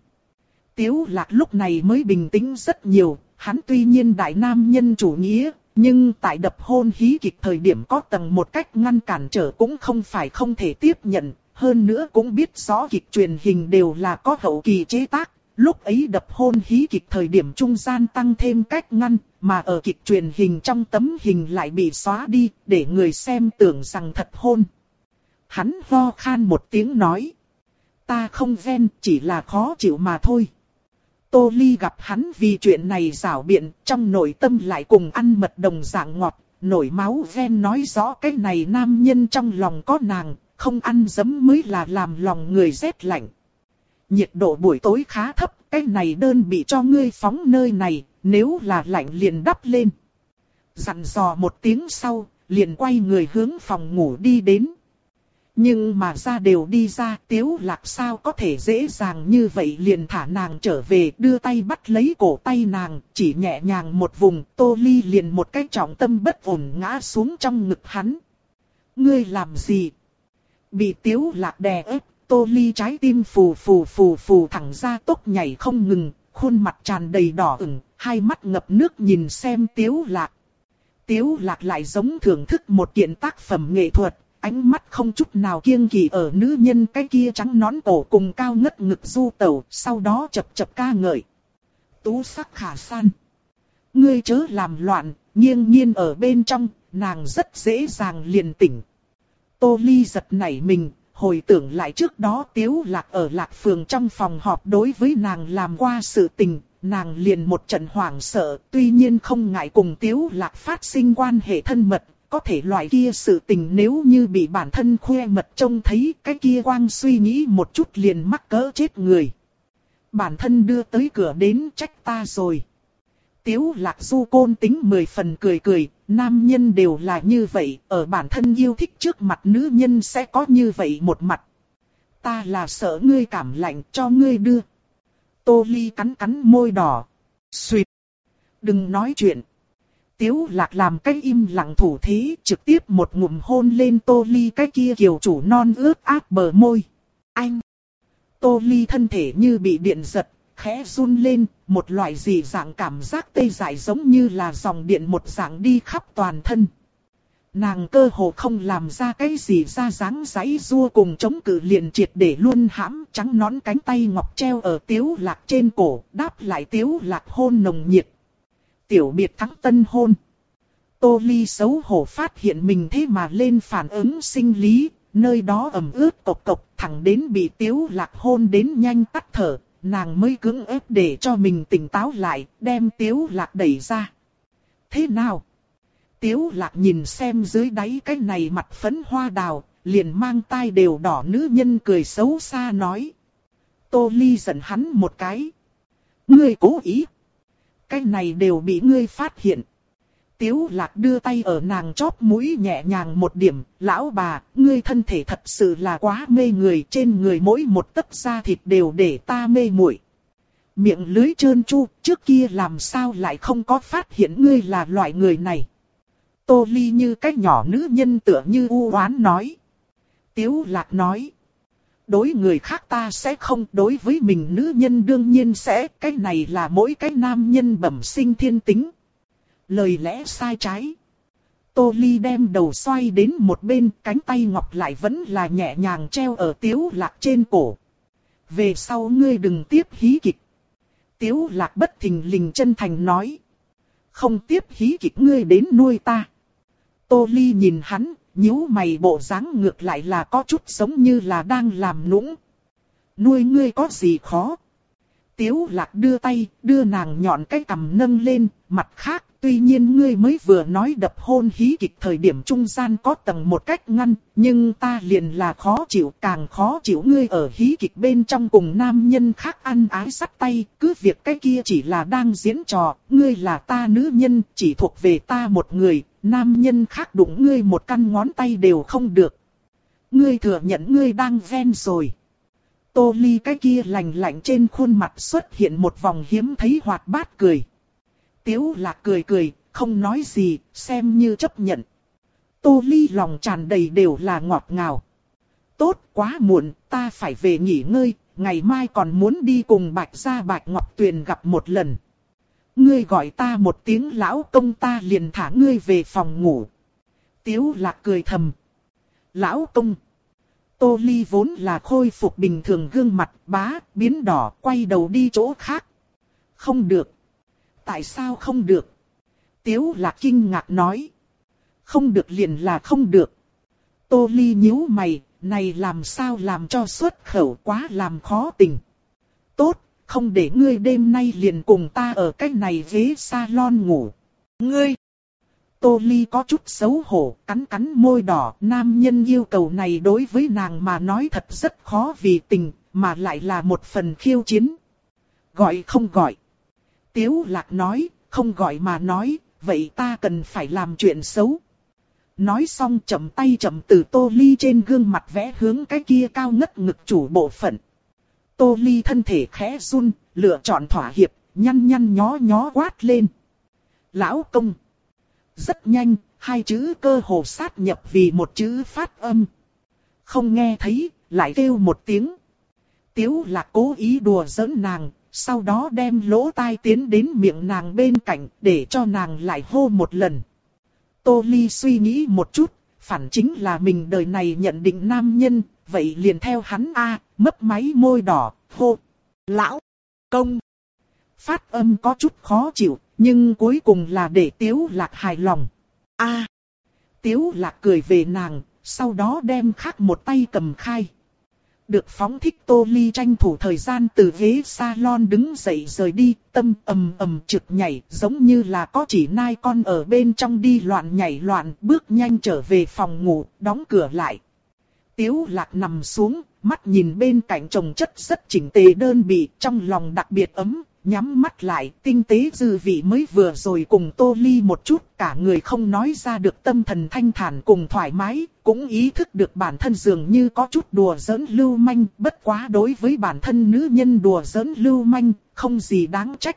Speaker 1: Tiếu lạc lúc này mới bình tĩnh rất nhiều, hắn tuy nhiên đại nam nhân chủ nghĩa, nhưng tại đập hôn hí kịch thời điểm có tầng một cách ngăn cản trở cũng không phải không thể tiếp nhận, hơn nữa cũng biết rõ kịch truyền hình đều là có hậu kỳ chế tác, lúc ấy đập hôn hí kịch thời điểm trung gian tăng thêm cách ngăn, mà ở kịch truyền hình trong tấm hình lại bị xóa đi, để người xem tưởng rằng thật hôn. Hắn ho khan một tiếng nói. Ta không ven, chỉ là khó chịu mà thôi. Tô Ly gặp hắn vì chuyện này rảo biện, trong nội tâm lại cùng ăn mật đồng dạng ngọt, nổi máu ven nói rõ cái này nam nhân trong lòng có nàng, không ăn dấm mới là làm lòng người rét lạnh. Nhiệt độ buổi tối khá thấp, cái này đơn bị cho ngươi phóng nơi này, nếu là lạnh liền đắp lên. Dặn dò một tiếng sau, liền quay người hướng phòng ngủ đi đến. Nhưng mà ra đều đi ra, tiếu lạc sao có thể dễ dàng như vậy liền thả nàng trở về, đưa tay bắt lấy cổ tay nàng, chỉ nhẹ nhàng một vùng, tô ly liền một cái trọng tâm bất ổn ngã xuống trong ngực hắn. Ngươi làm gì? Bị tiếu lạc đè ép, tô ly trái tim phù phù phù phù thẳng ra tốc nhảy không ngừng, khuôn mặt tràn đầy đỏ ửng, hai mắt ngập nước nhìn xem tiếu lạc. Tiếu lạc lại giống thưởng thức một kiện tác phẩm nghệ thuật, ánh mắt không chút nào kiêng kỵ ở nữ nhân cái kia trắng nón cổ cùng cao ngất ngực du tẩu, sau đó chập chập ca ngợi. Tú sắc khả san. Ngươi chớ làm loạn, nghiêng nghiêng ở bên trong, nàng rất dễ dàng liền tỉnh. Tô Ly giật nảy mình, hồi tưởng lại trước đó Tiếu Lạc ở Lạc Phường trong phòng họp đối với nàng làm qua sự tình, nàng liền một trận hoảng sợ, tuy nhiên không ngại cùng Tiếu Lạc phát sinh quan hệ thân mật, có thể loại kia sự tình nếu như bị bản thân khoe mật trông thấy cái kia quang suy nghĩ một chút liền mắc cỡ chết người. Bản thân đưa tới cửa đến trách ta rồi. Tiếu lạc du côn tính mười phần cười cười, nam nhân đều là như vậy, ở bản thân yêu thích trước mặt nữ nhân sẽ có như vậy một mặt. Ta là sợ ngươi cảm lạnh cho ngươi đưa. Tô ly cắn cắn môi đỏ. Xuyệt. Đừng nói chuyện. Tiếu lạc làm cái im lặng thủ thế trực tiếp một ngụm hôn lên tô ly cái kia kiều chủ non ướt át bờ môi. Anh! Tô ly thân thể như bị điện giật, khẽ run lên, một loại gì dạng cảm giác tê dại giống như là dòng điện một dạng đi khắp toàn thân. Nàng cơ hồ không làm ra cái gì ra dáng giấy rua cùng chống cự liền triệt để luôn hãm trắng nón cánh tay ngọc treo ở tiếu lạc trên cổ, đáp lại tiếu lạc hôn nồng nhiệt tiểu biệt thắng tân hôn. Tô Ly xấu hổ phát hiện mình thế mà lên phản ứng sinh lý, nơi đó ẩm ướt cộc cộc, thẳng đến bị tiếu lạc hôn đến nhanh tắt thở, nàng mới cứng ép để cho mình tỉnh táo lại, đem tiếu lạc đẩy ra. Thế nào? Tiếu lạc nhìn xem dưới đáy cái này mặt phấn hoa đào, liền mang tai đều đỏ nữ nhân cười xấu xa nói. Tô Ly giận hắn một cái. Ngươi cố ý. Cái này đều bị ngươi phát hiện. Tiếu lạc đưa tay ở nàng chóp mũi nhẹ nhàng một điểm, lão bà, ngươi thân thể thật sự là quá mê người, trên người mỗi một tấc da thịt đều để ta mê muội. Miệng lưới trơn chu, trước kia làm sao lại không có phát hiện ngươi là loại người này. Tô ly như cái nhỏ nữ nhân tựa như u oán nói. Tiếu lạc nói. Đối người khác ta sẽ không, đối với mình nữ nhân đương nhiên sẽ, cái này là mỗi cái nam nhân bẩm sinh thiên tính. Lời lẽ sai trái. Tô Ly đem đầu xoay đến một bên, cánh tay ngọc lại vẫn là nhẹ nhàng treo ở tiếu lạc trên cổ. Về sau ngươi đừng tiếp hí kịch. Tiếu lạc bất thình lình chân thành nói. Không tiếp hí kịch ngươi đến nuôi ta. Tô Ly nhìn hắn, nhíu mày bộ dáng ngược lại là có chút giống như là đang làm nũng. Nuôi ngươi có gì khó? Tiếu lạc đưa tay, đưa nàng nhọn cái cầm nâng lên, mặt khác, tuy nhiên ngươi mới vừa nói đập hôn hí kịch thời điểm trung gian có tầng một cách ngăn, nhưng ta liền là khó chịu, càng khó chịu ngươi ở hí kịch bên trong cùng nam nhân khác ăn ái sắt tay, cứ việc cái kia chỉ là đang diễn trò, ngươi là ta nữ nhân, chỉ thuộc về ta một người, nam nhân khác đụng ngươi một căn ngón tay đều không được. Ngươi thừa nhận ngươi đang ven rồi. Tô Ly cái kia lành lạnh trên khuôn mặt xuất hiện một vòng hiếm thấy hoạt bát cười. Tiếu lạc cười cười, không nói gì, xem như chấp nhận. Tô Ly lòng tràn đầy đều là ngọt ngào. Tốt quá muộn, ta phải về nghỉ ngơi, ngày mai còn muốn đi cùng Bạch Gia Bạch Ngọc Tuyền gặp một lần. Ngươi gọi ta một tiếng lão công ta liền thả ngươi về phòng ngủ. Tiếu lạc cười thầm. Lão công. Tô Ly vốn là khôi phục bình thường gương mặt bá, biến đỏ, quay đầu đi chỗ khác. Không được. Tại sao không được? Tiếu là kinh ngạc nói. Không được liền là không được. Tô Ly nhíu mày, này làm sao làm cho xuất khẩu quá làm khó tình. Tốt, không để ngươi đêm nay liền cùng ta ở cách này ghế salon ngủ. Ngươi! Tô Ly có chút xấu hổ, cắn cắn môi đỏ, nam nhân yêu cầu này đối với nàng mà nói thật rất khó vì tình, mà lại là một phần khiêu chiến. Gọi không gọi. Tiếu lạc nói, không gọi mà nói, vậy ta cần phải làm chuyện xấu. Nói xong chậm tay chậm từ Tô Ly trên gương mặt vẽ hướng cái kia cao ngất ngực chủ bộ phận. Tô Ly thân thể khẽ run, lựa chọn thỏa hiệp, nhăn nhăn nhó nhó quát lên. Lão công. Rất nhanh, hai chữ cơ hồ sát nhập vì một chữ phát âm. Không nghe thấy, lại kêu một tiếng. Tiếu là cố ý đùa giỡn nàng, sau đó đem lỗ tai tiến đến miệng nàng bên cạnh để cho nàng lại hô một lần. Tô Ly suy nghĩ một chút, phản chính là mình đời này nhận định nam nhân, vậy liền theo hắn a mấp máy môi đỏ, hô, lão, công. Phát âm có chút khó chịu, nhưng cuối cùng là để Tiếu Lạc hài lòng. a Tiếu Lạc cười về nàng, sau đó đem khác một tay cầm khai. Được phóng thích Tô Ly tranh thủ thời gian từ ghế salon đứng dậy rời đi, tâm ầm ầm trực nhảy, giống như là có chỉ nai con ở bên trong đi loạn nhảy loạn, bước nhanh trở về phòng ngủ, đóng cửa lại. Tiếu lạc nằm xuống, mắt nhìn bên cạnh chồng chất rất chỉnh tề đơn bị, trong lòng đặc biệt ấm, nhắm mắt lại, tinh tế dư vị mới vừa rồi cùng Tô Ly một chút, cả người không nói ra được tâm thần thanh thản cùng thoải mái, cũng ý thức được bản thân dường như có chút đùa giỡn lưu manh, bất quá đối với bản thân nữ nhân đùa giỡn lưu manh, không gì đáng trách.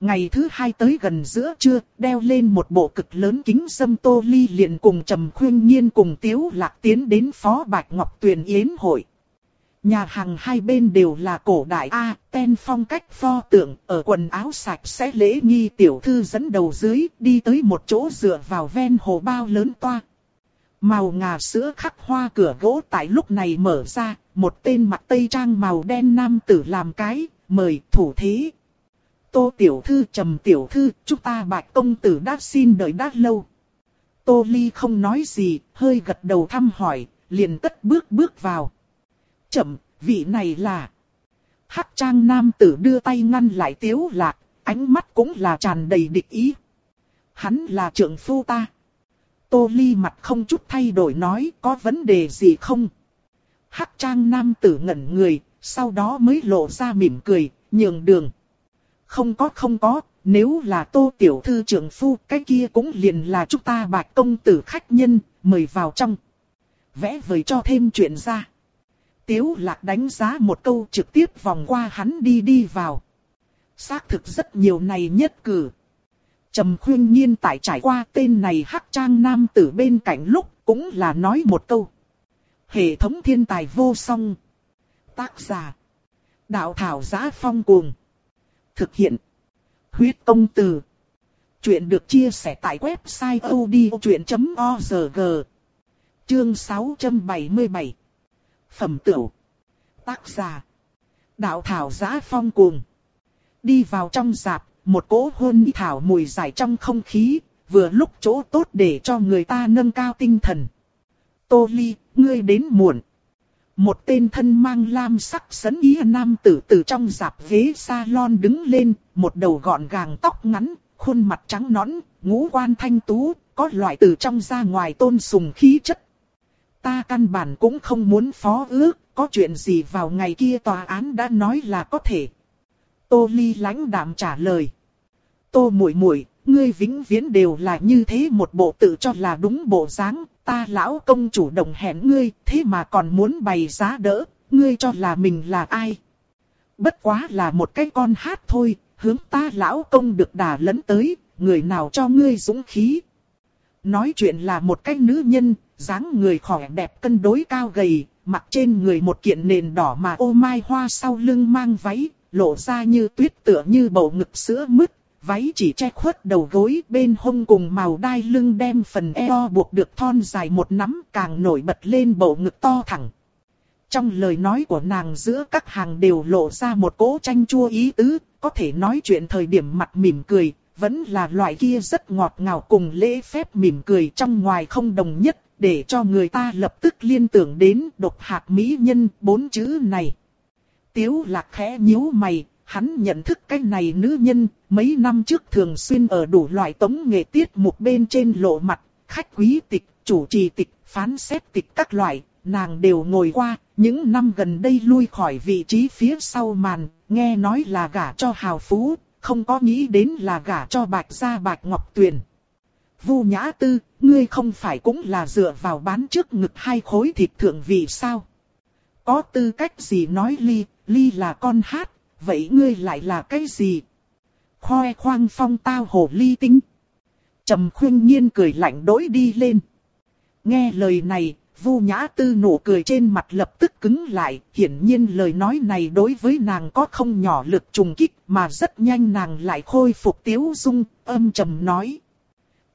Speaker 1: Ngày thứ hai tới gần giữa trưa, đeo lên một bộ cực lớn kính sâm Tô Ly liền cùng Trầm Khuyên Nhiên cùng Tiếu Lạc tiến đến Phó Bạch Ngọc Tuyền Yến hội. Nhà hàng hai bên đều là cổ đại A, ten phong cách pho tượng, ở quần áo sạch sẽ lễ nghi tiểu thư dẫn đầu dưới, đi tới một chỗ dựa vào ven hồ bao lớn toa. Màu ngà sữa khắc hoa cửa gỗ tại lúc này mở ra, một tên mặt tây trang màu đen nam tử làm cái, mời thủ thế. Tô tiểu thư trầm tiểu thư, chúng ta bạch công tử đã xin đợi đã lâu. Tô ly không nói gì, hơi gật đầu thăm hỏi, liền tất bước bước vào. Chậm, vị này là... Hắc trang nam tử đưa tay ngăn lại tiếu lạc, ánh mắt cũng là tràn đầy địch ý. Hắn là trưởng phu ta. Tô Ly mặt không chút thay đổi nói có vấn đề gì không? Hắc trang nam tử ngẩn người, sau đó mới lộ ra mỉm cười, nhường đường. Không có không có, nếu là tô tiểu thư trưởng phu, cái kia cũng liền là chúng ta bạch công tử khách nhân, mời vào trong. Vẽ vời cho thêm chuyện ra. Tiếu lạc đánh giá một câu trực tiếp vòng qua hắn đi đi vào. Xác thực rất nhiều này nhất cử. Trầm khuyên nhiên tại trải qua tên này hắc trang nam tử bên cạnh lúc cũng là nói một câu. Hệ thống thiên tài vô song. Tác giả. Đạo thảo giá phong cuồng. Thực hiện. Huyết công từ. Chuyện được chia sẻ tại website odchuyện.org. Chương 677. Phẩm tửu. Tác giả. Đạo thảo giá phong cuồng. Đi vào trong dạp, một cỗ hôn thảo mùi giải trong không khí, vừa lúc chỗ tốt để cho người ta nâng cao tinh thần. Tô Ly, ngươi đến muộn. Một tên thân mang lam sắc sấn ý nam tử từ trong dạp ghế salon đứng lên, một đầu gọn gàng tóc ngắn, khuôn mặt trắng nõn, ngũ quan thanh tú, có loại từ trong ra ngoài tôn sùng khí chất. Ta căn bản cũng không muốn phó ước, có chuyện gì vào ngày kia tòa án đã nói là có thể. Tô Ly lãnh đạm trả lời. Tô muội muội, ngươi vĩnh viễn đều là như thế một bộ tự cho là đúng bộ dáng, ta lão công chủ động hẹn ngươi, thế mà còn muốn bày giá đỡ, ngươi cho là mình là ai? Bất quá là một cái con hát thôi, hướng ta lão công được đà lấn tới, người nào cho ngươi dũng khí? Nói chuyện là một cái nữ nhân, dáng người khỏe đẹp cân đối cao gầy, mặc trên người một kiện nền đỏ mà ô mai hoa sau lưng mang váy, lộ ra như tuyết tựa như bầu ngực sữa mứt, váy chỉ che khuất đầu gối bên hông cùng màu đai lưng đem phần eo buộc được thon dài một nắm càng nổi bật lên bầu ngực to thẳng. Trong lời nói của nàng giữa các hàng đều lộ ra một cỗ tranh chua ý tứ, có thể nói chuyện thời điểm mặt mỉm cười, vẫn là loại kia rất ngọt ngào cùng lễ phép mỉm cười trong ngoài không đồng nhất, để cho người ta lập tức liên tưởng đến độc hạt mỹ nhân bốn chữ này. Tiếu lạc khẽ nhíu mày, hắn nhận thức cái này nữ nhân, mấy năm trước thường xuyên ở đủ loại tống nghệ tiết mục bên trên lộ mặt, khách quý tịch, chủ trì tịch, phán xét tịch các loại, nàng đều ngồi qua, những năm gần đây lui khỏi vị trí phía sau màn, nghe nói là gả cho hào phú, không có nghĩ đến là gả cho bạch gia bạch ngọc tuyền. Vu Nhã Tư, ngươi không phải cũng là dựa vào bán trước ngực hai khối thịt thượng vị sao? Có tư cách gì nói ly, ly là con hát, vậy ngươi lại là cái gì? Khoe khoang phong tao hồ ly tính, Trầm khuyên nhiên cười lạnh đối đi lên. Nghe lời này, Vu Nhã Tư nụ cười trên mặt lập tức cứng lại, hiển nhiên lời nói này đối với nàng có không nhỏ lực trùng kích, mà rất nhanh nàng lại khôi phục tiếu dung, âm trầm nói.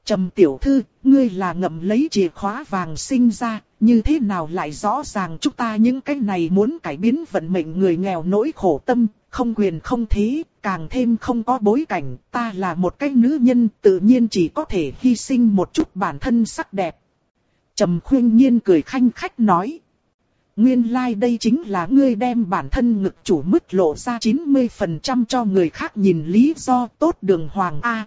Speaker 1: Trầm tiểu thư, ngươi là ngậm lấy chìa khóa vàng sinh ra, như thế nào lại rõ ràng chúng ta những cái này muốn cải biến vận mệnh người nghèo nỗi khổ tâm, không quyền không thế, càng thêm không có bối cảnh, ta là một cái nữ nhân tự nhiên chỉ có thể hy sinh một chút bản thân sắc đẹp. Trầm khuyên nhiên cười khanh khách nói. Nguyên lai like đây chính là ngươi đem bản thân ngực chủ mức lộ ra 90% cho người khác nhìn lý do tốt đường hoàng A.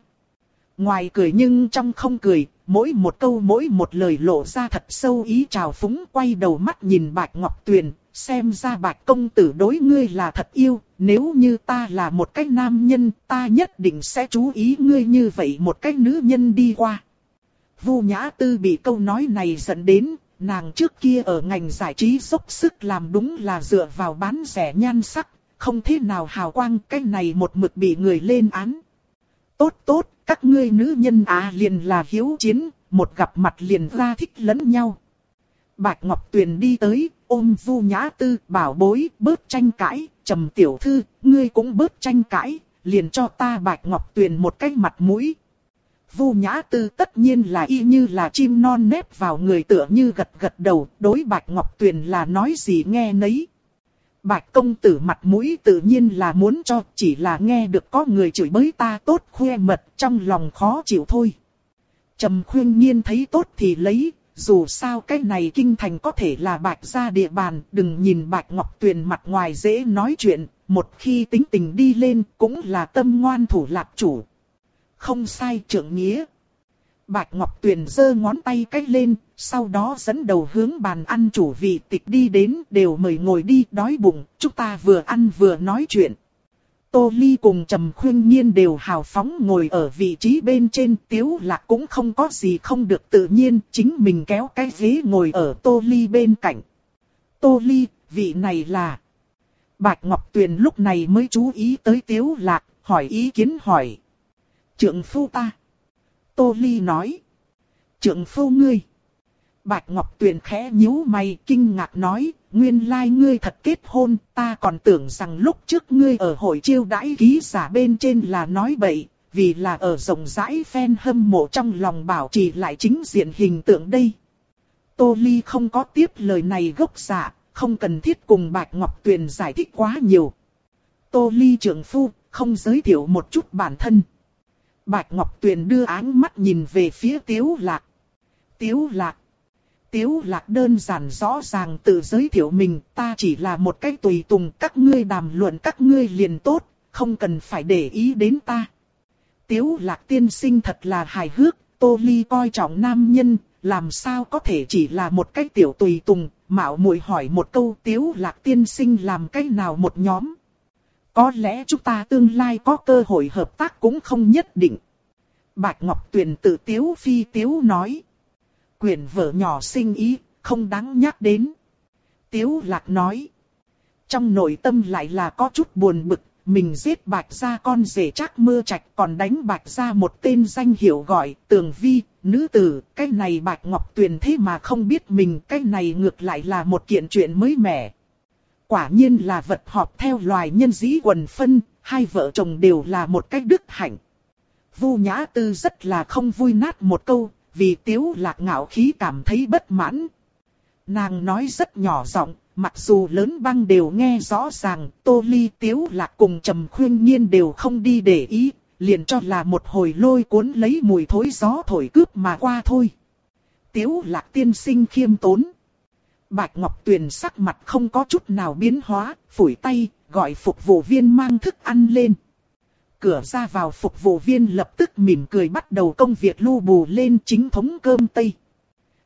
Speaker 1: Ngoài cười nhưng trong không cười, mỗi một câu mỗi một lời lộ ra thật sâu ý trào phúng quay đầu mắt nhìn Bạch Ngọc Tuyền, xem ra Bạch Công Tử đối ngươi là thật yêu, nếu như ta là một cái nam nhân ta nhất định sẽ chú ý ngươi như vậy một cái nữ nhân đi qua. Vu Nhã Tư bị câu nói này dẫn đến, nàng trước kia ở ngành giải trí dốc sức làm đúng là dựa vào bán rẻ nhan sắc, không thế nào hào quang cái này một mực bị người lên án. Tốt tốt, các ngươi nữ nhân à liền là hiếu chiến, một gặp mặt liền ra thích lẫn nhau. Bạch Ngọc Tuyền đi tới, ôm Vu Nhã Tư, bảo bối, bớt tranh cãi, trầm tiểu thư, ngươi cũng bớt tranh cãi, liền cho ta Bạch Ngọc Tuyền một cái mặt mũi. Vu Nhã Tư tất nhiên là y như là chim non nếp vào người tựa như gật gật đầu, đối Bạch Ngọc Tuyền là nói gì nghe nấy. Bạch công tử mặt mũi tự nhiên là muốn cho, chỉ là nghe được có người chửi bới ta tốt khoe mật trong lòng khó chịu thôi. Trầm khuyên nhiên thấy tốt thì lấy, dù sao cái này kinh thành có thể là bạch ra địa bàn, đừng nhìn bạch ngọc tuyền mặt ngoài dễ nói chuyện, một khi tính tình đi lên cũng là tâm ngoan thủ lạc chủ. Không sai trưởng nghĩa. Bạch Ngọc Tuyền giơ ngón tay cách lên, sau đó dẫn đầu hướng bàn ăn chủ vị tịch đi đến, đều mời ngồi đi, đói bụng, chúng ta vừa ăn vừa nói chuyện. Tô Ly cùng Trầm Khuyên Nhiên đều hào phóng ngồi ở vị trí bên trên, Tiếu Lạc cũng không có gì không được tự nhiên, chính mình kéo cái ghế ngồi ở Tô Ly bên cạnh. Tô Ly, vị này là... Bạch Ngọc Tuyền lúc này mới chú ý tới Tiếu Lạc, hỏi ý kiến hỏi. Trượng phu ta. Tô Ly nói. Trượng phu ngươi. Bạch Ngọc Tuyền khẽ nhíu mày kinh ngạc nói, nguyên lai like ngươi thật kết hôn, ta còn tưởng rằng lúc trước ngươi ở hội chiêu đãi ký giả bên trên là nói bậy, vì là ở rộng rãi phen hâm mộ trong lòng bảo trì lại chính diện hình tượng đây. Tô Ly không có tiếp lời này gốc giả, không cần thiết cùng Bạch Ngọc Tuyền giải thích quá nhiều. Tô Ly trưởng phu, không giới thiệu một chút bản thân. Bạch Ngọc Tuyền đưa áng mắt nhìn về phía Tiếu Lạc. Tiếu Lạc. Tiếu Lạc đơn giản rõ ràng tự giới thiệu mình, ta chỉ là một cái tùy tùng, các ngươi đàm luận các ngươi liền tốt, không cần phải để ý đến ta. Tiếu Lạc tiên sinh thật là hài hước, Tô Ly coi trọng nam nhân, làm sao có thể chỉ là một cái tiểu tùy tùng, mạo muội hỏi một câu Tiếu Lạc tiên sinh làm cái nào một nhóm. Có lẽ chúng ta tương lai có cơ hội hợp tác cũng không nhất định. Bạch Ngọc Tuyền tự tiếu phi tiếu nói. Quyển vợ nhỏ sinh ý, không đáng nhắc đến. Tiếu lạc nói. Trong nội tâm lại là có chút buồn bực, mình giết bạch gia con rể chắc mưa trạch còn đánh bạch gia một tên danh hiệu gọi tường vi, nữ tử, cái này bạch ngọc tuyền thế mà không biết mình, cái này ngược lại là một kiện chuyện mới mẻ. Quả nhiên là vật họp theo loài nhân dĩ quần phân, hai vợ chồng đều là một cách đức hạnh. Vu Nhã Tư rất là không vui nát một câu, vì Tiếu Lạc ngạo khí cảm thấy bất mãn. Nàng nói rất nhỏ giọng, mặc dù lớn băng đều nghe rõ ràng, Tô Ly Tiếu Lạc cùng Trầm Khuyên Nhiên đều không đi để ý, liền cho là một hồi lôi cuốn lấy mùi thối gió thổi cướp mà qua thôi. Tiếu Lạc tiên sinh khiêm tốn. Bạch Ngọc Tuyền sắc mặt không có chút nào biến hóa, phủi tay, gọi phục vụ viên mang thức ăn lên. Cửa ra vào phục vụ viên lập tức mỉm cười bắt đầu công việc lưu bù lên chính thống cơm tây.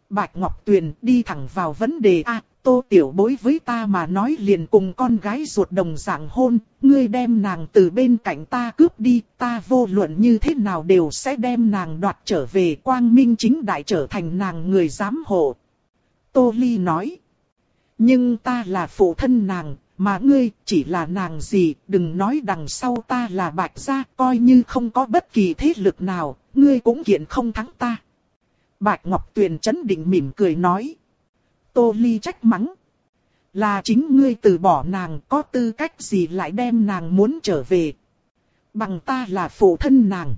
Speaker 1: Bạch Ngọc Tuyền đi thẳng vào vấn đề A, tô tiểu bối với ta mà nói liền cùng con gái ruột đồng dạng hôn, ngươi đem nàng từ bên cạnh ta cướp đi, ta vô luận như thế nào đều sẽ đem nàng đoạt trở về quang minh chính đại trở thành nàng người giám hộ, Tô Ly nói. Nhưng ta là phụ thân nàng, mà ngươi chỉ là nàng gì, đừng nói đằng sau ta là bạch gia, coi như không có bất kỳ thế lực nào, ngươi cũng kiện không thắng ta. Bạch Ngọc Tuyền chấn định mỉm cười nói. Tô Ly trách mắng. Là chính ngươi từ bỏ nàng có tư cách gì lại đem nàng muốn trở về. Bằng ta là phụ thân nàng.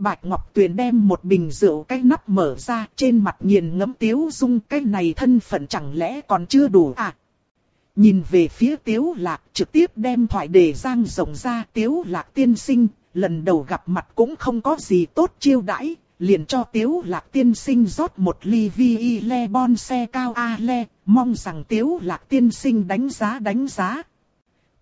Speaker 1: Bạch Ngọc Tuyền đem một bình rượu cái nắp mở ra trên mặt nghiền ngẫm tiếu dung cái này thân phận chẳng lẽ còn chưa đủ à. Nhìn về phía tiếu lạc trực tiếp đem thoại đề giang rộng ra tiếu lạc tiên sinh, lần đầu gặp mặt cũng không có gì tốt chiêu đãi, liền cho tiếu lạc tiên sinh rót một ly vi le bon xe cao a le, mong rằng tiếu lạc tiên sinh đánh giá đánh giá.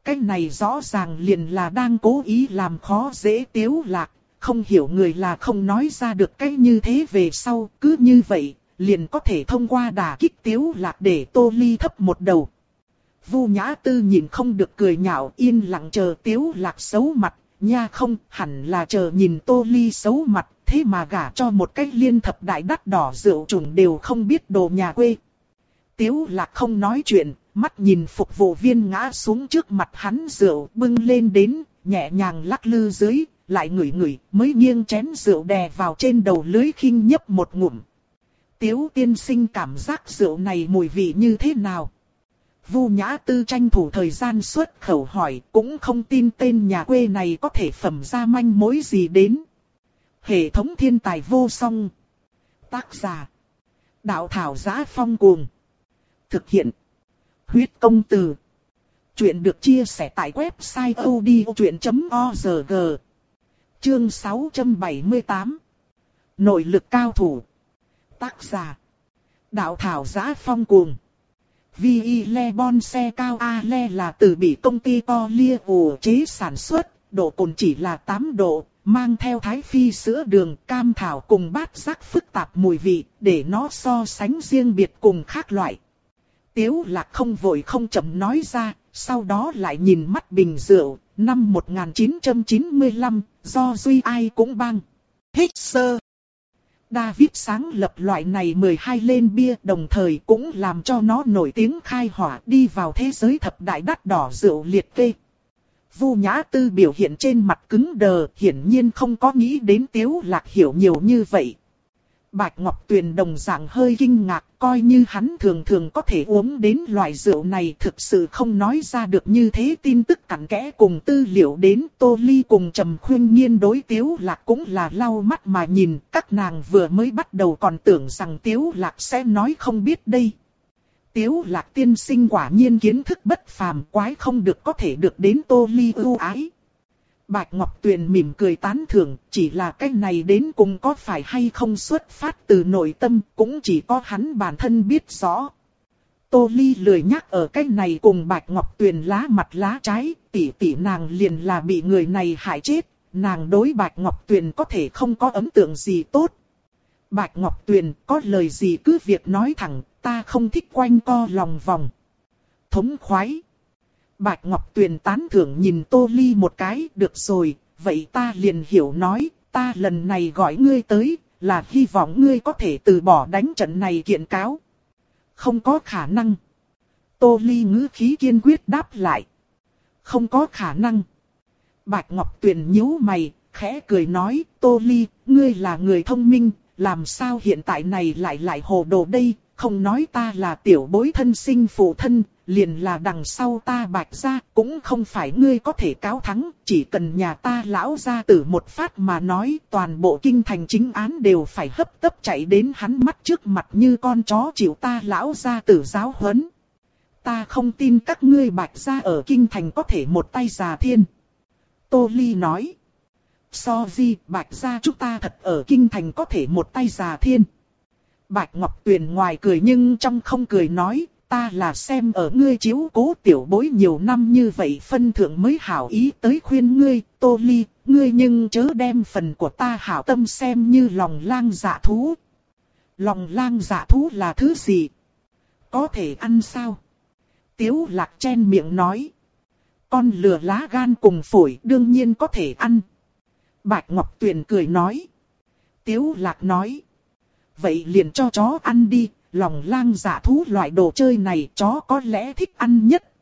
Speaker 1: Cái này rõ ràng liền là đang cố ý làm khó dễ tiếu lạc, không hiểu người là không nói ra được cái như thế về sau, cứ như vậy, liền có thể thông qua đả kích tiếu lạc để tô ly thấp một đầu. Vu Nhã Tư nhìn không được cười nhạo yên lặng chờ tiếu lạc xấu mặt, nha không hẳn là chờ nhìn tô ly xấu mặt, thế mà gả cho một cái liên thập đại đắt đỏ rượu trùng đều không biết đồ nhà quê. Tiếu lạc không nói chuyện, mắt nhìn phục vụ viên ngã xuống trước mặt hắn rượu bưng lên đến, nhẹ nhàng lắc lư dưới, lại ngửi ngửi, mới nghiêng chén rượu đè vào trên đầu lưới khinh nhấp một ngụm. Tiếu tiên sinh cảm giác rượu này mùi vị như thế nào? Vu Nhã Tư tranh thủ thời gian xuất khẩu hỏi, cũng không tin tên nhà quê này có thể phẩm ra manh mối gì đến. Hệ thống thiên tài vô song. Tác giả. Đạo thảo giá phong cuồng. Thực hiện. Huyết công từ. Chuyện được chia sẻ tại website odchuyện.org. Chương 678 Nội lực cao thủ Tác giả Đạo thảo giá phong cuồng. Vi Le Bon xe cao A Le là từ bị công ty to lia ủ chế sản xuất, độ cồn chỉ là 8 độ, mang theo thái phi sữa đường cam thảo cùng bát giác phức tạp mùi vị, để nó so sánh riêng biệt cùng khác loại. Tiếu lạc không vội không chậm nói ra, sau đó lại nhìn mắt bình rượu, năm 1995, do Duy ai cũng băng. Hixer. David sáng lập loại này 12 lên bia đồng thời cũng làm cho nó nổi tiếng khai hỏa đi vào thế giới thập đại đắt đỏ rượu liệt kê. Vu Nhã Tư biểu hiện trên mặt cứng đờ, hiển nhiên không có nghĩ đến Tiếu Lạc hiểu nhiều như vậy. Bạch Ngọc Tuyền đồng dạng hơi kinh ngạc, coi như hắn thường thường có thể uống đến loại rượu này thực sự không nói ra được như thế tin tức cặn kẽ cùng tư liệu đến Tô Ly cùng Trầm Khuyên Nhiên đối Tiếu Lạc cũng là lau mắt mà nhìn, các nàng vừa mới bắt đầu còn tưởng rằng Tiếu Lạc sẽ nói không biết đây. Tiếu Lạc tiên sinh quả nhiên kiến thức bất phàm quái không được có thể được đến Tô Ly ưu ái. Bạch Ngọc Tuyền mỉm cười tán thưởng, chỉ là cái này đến cùng có phải hay không xuất phát từ nội tâm, cũng chỉ có hắn bản thân biết rõ. Tô Ly lười nhắc ở cái này cùng Bạch Ngọc Tuyền lá mặt lá trái, tỷ tỷ nàng liền là bị người này hại chết, nàng đối Bạch Ngọc Tuyền có thể không có ấn tượng gì tốt. Bạch Ngọc Tuyền có lời gì cứ việc nói thẳng, ta không thích quanh co lòng vòng. Thống khoái. Bạch Ngọc Tuyền tán thưởng nhìn Tô Ly một cái, được rồi, vậy ta liền hiểu nói, ta lần này gọi ngươi tới, là hy vọng ngươi có thể từ bỏ đánh trận này kiện cáo. Không có khả năng. Tô Ly ngữ khí kiên quyết đáp lại. Không có khả năng. Bạch Ngọc Tuyền nhíu mày, khẽ cười nói, Tô Ly, ngươi là người thông minh, làm sao hiện tại này lại lại hồ đồ đây, không nói ta là tiểu bối thân sinh phụ thân, liền là đằng sau ta bạch ra, cũng không phải ngươi có thể cáo thắng, chỉ cần nhà ta lão ra tử một phát mà nói toàn bộ kinh thành chính án đều phải hấp tấp chạy đến hắn mắt trước mặt như con chó chịu ta lão ra tử giáo huấn. Ta không tin các ngươi bạch ra ở kinh thành có thể một tay già thiên. Tô Ly nói. So di bạch ra chúng ta thật ở kinh thành có thể một tay già thiên. Bạch Ngọc Tuyền ngoài cười nhưng trong không cười nói, ta là xem ở ngươi chiếu cố tiểu bối nhiều năm như vậy phân thượng mới hảo ý tới khuyên ngươi, Tô Ly, ngươi nhưng chớ đem phần của ta hảo tâm xem như lòng lang dạ thú. Lòng lang dạ thú là thứ gì? Có thể ăn sao? Tiếu lạc chen miệng nói. Con lừa lá gan cùng phổi đương nhiên có thể ăn. Bạch Ngọc Tuyền cười nói. Tiếu lạc nói. Vậy liền cho chó ăn đi, lòng lang dạ thú loại đồ chơi này chó có lẽ thích ăn nhất.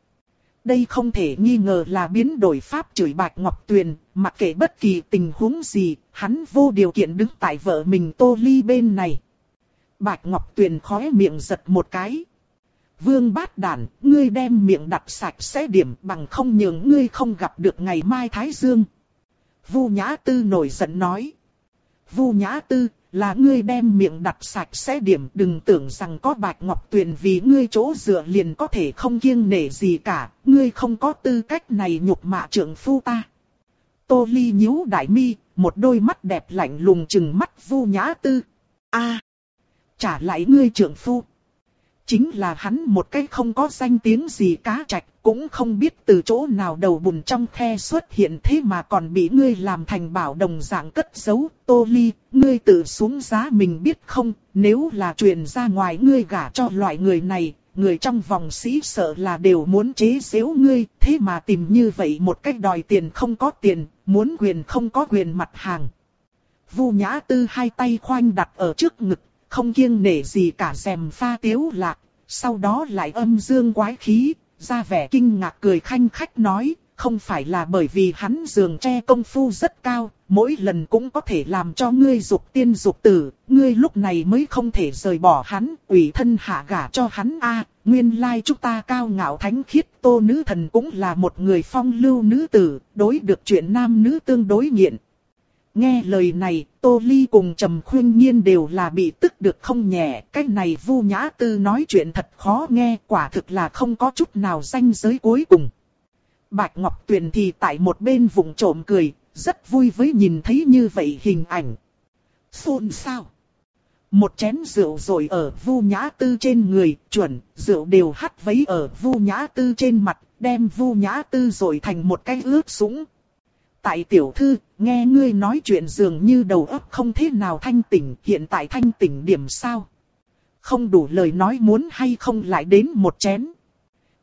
Speaker 1: Đây không thể nghi ngờ là biến đổi pháp chửi Bạch Ngọc Tuyền, mặc kệ bất kỳ tình huống gì, hắn vô điều kiện đứng tại vợ mình Tô Ly bên này. Bạch Ngọc Tuyền khóe miệng giật một cái. Vương bát đản, ngươi đem miệng đặt sạch sẽ điểm bằng không nhường ngươi không gặp được ngày mai Thái Dương. Vu Nhã Tư nổi giận nói. Vu Nhã Tư, là ngươi đem miệng đặt sạch sẽ điểm đừng tưởng rằng có bạch ngọc tuyền vì ngươi chỗ dựa liền có thể không kiêng nể gì cả, ngươi không có tư cách này nhục mạ trưởng phu ta. Tô Ly nhíu đại mi, một đôi mắt đẹp lạnh lùng chừng mắt vu nhã tư. a trả lại ngươi trưởng phu. Chính là hắn một cái không có danh tiếng gì cá trạch, cũng không biết từ chỗ nào đầu bùn trong khe xuất hiện thế mà còn bị ngươi làm thành bảo đồng dạng cất giấu. Tô Ly, ngươi tự xuống giá mình biết không, nếu là truyền ra ngoài ngươi gả cho loại người này, người trong vòng sĩ sợ là đều muốn chế xếu ngươi, thế mà tìm như vậy một cách đòi tiền không có tiền, muốn quyền không có quyền mặt hàng. Vu Nhã Tư hai tay khoanh đặt ở trước ngực, không kiêng nể gì cả xèm pha tiếu lạc, sau đó lại âm dương quái khí, ra vẻ kinh ngạc cười khanh khách nói, không phải là bởi vì hắn giường tre công phu rất cao, mỗi lần cũng có thể làm cho ngươi dục tiên dục tử, ngươi lúc này mới không thể rời bỏ hắn, ủy thân hạ gả cho hắn a. nguyên lai chúng ta cao ngạo thánh khiết tô nữ thần cũng là một người phong lưu nữ tử, đối được chuyện nam nữ tương đối nghiện. Nghe lời này, Tô Ly cùng Trầm Khuyên Nhiên đều là bị tức được không nhẹ. Cái này Vu Nhã Tư nói chuyện thật khó nghe, quả thực là không có chút nào danh giới cuối cùng. Bạch Ngọc Tuyền thì tại một bên vùng trộm cười, rất vui với nhìn thấy như vậy hình ảnh. Xôn sao? Một chén rượu rồi ở vu nhã tư trên người, chuẩn, rượu đều hắt vấy ở vu nhã tư trên mặt, đem vu nhã tư rồi thành một cái ướt sũng. Tại tiểu thư, nghe ngươi nói chuyện dường như đầu óc không thế nào thanh tỉnh, hiện tại thanh tỉnh điểm sao? Không đủ lời nói muốn hay không lại đến một chén.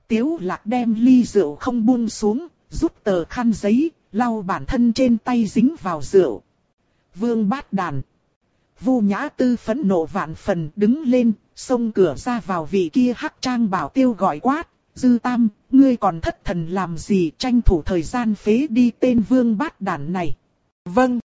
Speaker 1: Tiếu lạc đem ly rượu không buông xuống, rút tờ khăn giấy, lau bản thân trên tay dính vào rượu. Vương bát đàn. Vu Nhã Tư phẫn nộ vạn phần đứng lên, xông cửa ra vào vị kia hắc trang bảo tiêu gọi quát. Dư Tam, ngươi còn thất thần làm gì tranh thủ thời gian phế đi tên vương bát đản này. Vâng.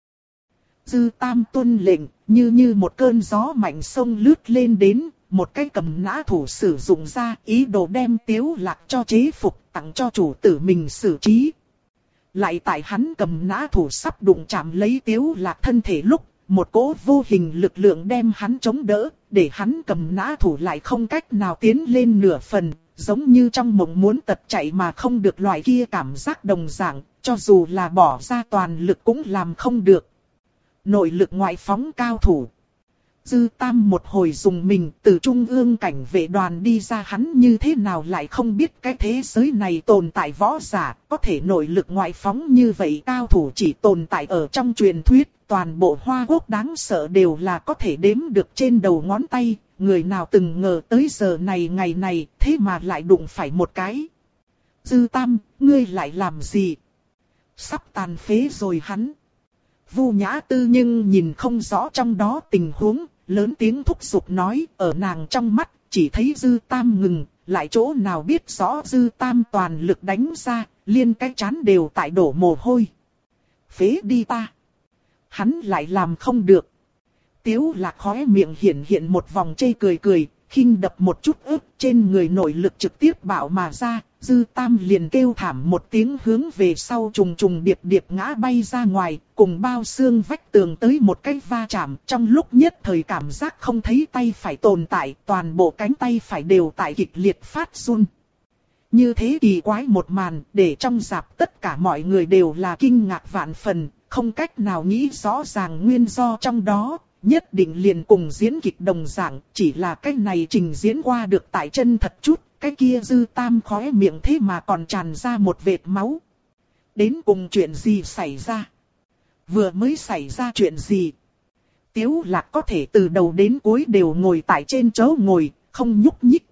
Speaker 1: Dư Tam tuân lệnh, như như một cơn gió mạnh sông lướt lên đến, một cái cầm nã thủ sử dụng ra ý đồ đem tiếu lạc cho chế phục tặng cho chủ tử mình xử trí. Lại tại hắn cầm nã thủ sắp đụng chạm lấy tiếu lạc thân thể lúc, một cỗ vô hình lực lượng đem hắn chống đỡ, để hắn cầm nã thủ lại không cách nào tiến lên nửa phần, giống như trong mộng muốn tật chạy mà không được loại kia cảm giác đồng dạng, cho dù là bỏ ra toàn lực cũng làm không được. Nội lực ngoại phóng cao thủ. Dư Tam một hồi dùng mình từ trung ương cảnh vệ đoàn đi ra hắn như thế nào lại không biết cái thế giới này tồn tại võ giả, có thể nội lực ngoại phóng như vậy cao thủ chỉ tồn tại ở trong truyền thuyết, toàn bộ hoa quốc đáng sợ đều là có thể đếm được trên đầu ngón tay, người nào từng ngờ tới giờ này ngày này, thế mà lại đụng phải một cái. Dư Tam, ngươi lại làm gì? Sắp tàn phế rồi hắn. Vu Nhã Tư nhưng nhìn không rõ trong đó tình huống, lớn tiếng thúc giục nói, ở nàng trong mắt, chỉ thấy Dư Tam ngừng, lại chỗ nào biết rõ Dư Tam toàn lực đánh ra, liên cái chán đều tại đổ mồ hôi. Phế đi ta. Hắn lại làm không được. Tiếu lạc khóe miệng hiện hiện một vòng chê cười cười, khinh đập một chút ướp trên người nội lực trực tiếp bảo mà ra, dư tam liền kêu thảm một tiếng hướng về sau trùng trùng điệp điệp ngã bay ra ngoài, cùng bao xương vách tường tới một cái va chạm, trong lúc nhất thời cảm giác không thấy tay phải tồn tại, toàn bộ cánh tay phải đều tại kịch liệt phát run. Như thế kỳ quái một màn, để trong dạp tất cả mọi người đều là kinh ngạc vạn phần, không cách nào nghĩ rõ ràng nguyên do trong đó, nhất định liền cùng diễn kịch đồng dạng, chỉ là cái này trình diễn qua được tại chân thật chút, cái kia dư tam khóe miệng thế mà còn tràn ra một vệt máu. Đến cùng chuyện gì xảy ra? Vừa mới xảy ra chuyện gì? Tiếu lạc có thể từ đầu đến cuối đều ngồi tại trên chỗ ngồi, không nhúc nhích.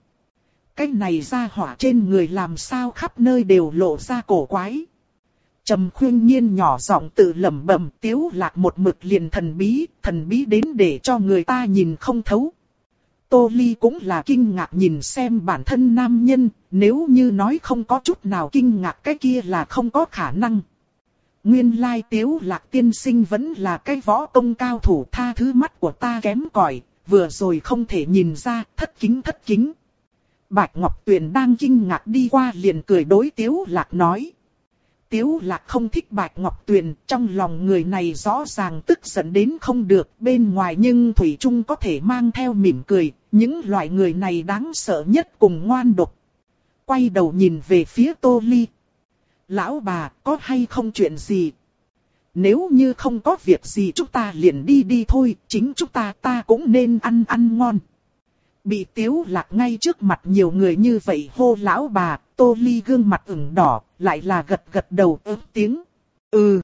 Speaker 1: Cái này ra hỏa trên người làm sao khắp nơi đều lộ ra cổ quái. Trầm khuyên nhiên nhỏ giọng tự lẩm bẩm tiếu lạc một mực liền thần bí, thần bí đến để cho người ta nhìn không thấu. Tô Ly cũng là kinh ngạc nhìn xem bản thân nam nhân, nếu như nói không có chút nào kinh ngạc cái kia là không có khả năng. Nguyên lai tiếu lạc tiên sinh vẫn là cái võ công cao thủ tha thứ mắt của ta kém cỏi vừa rồi không thể nhìn ra, thất kính thất kính. Bạch Ngọc Tuyền đang kinh ngạc đi qua liền cười đối tiếu lạc nói. Tiếu lạc không thích Bạch Ngọc Tuyền, trong lòng người này rõ ràng tức giận đến không được, bên ngoài nhưng Thủy Trung có thể mang theo mỉm cười, những loại người này đáng sợ nhất cùng ngoan độc. Quay đầu nhìn về phía Tô Ly. Lão bà, có hay không chuyện gì? Nếu như không có việc gì chúng ta liền đi đi thôi, chính chúng ta ta cũng nên ăn ăn ngon. Bị tiếu lạc ngay trước mặt nhiều người như vậy hô lão bà, tô ly gương mặt ửng đỏ, lại là gật gật đầu ớt tiếng. Ừ.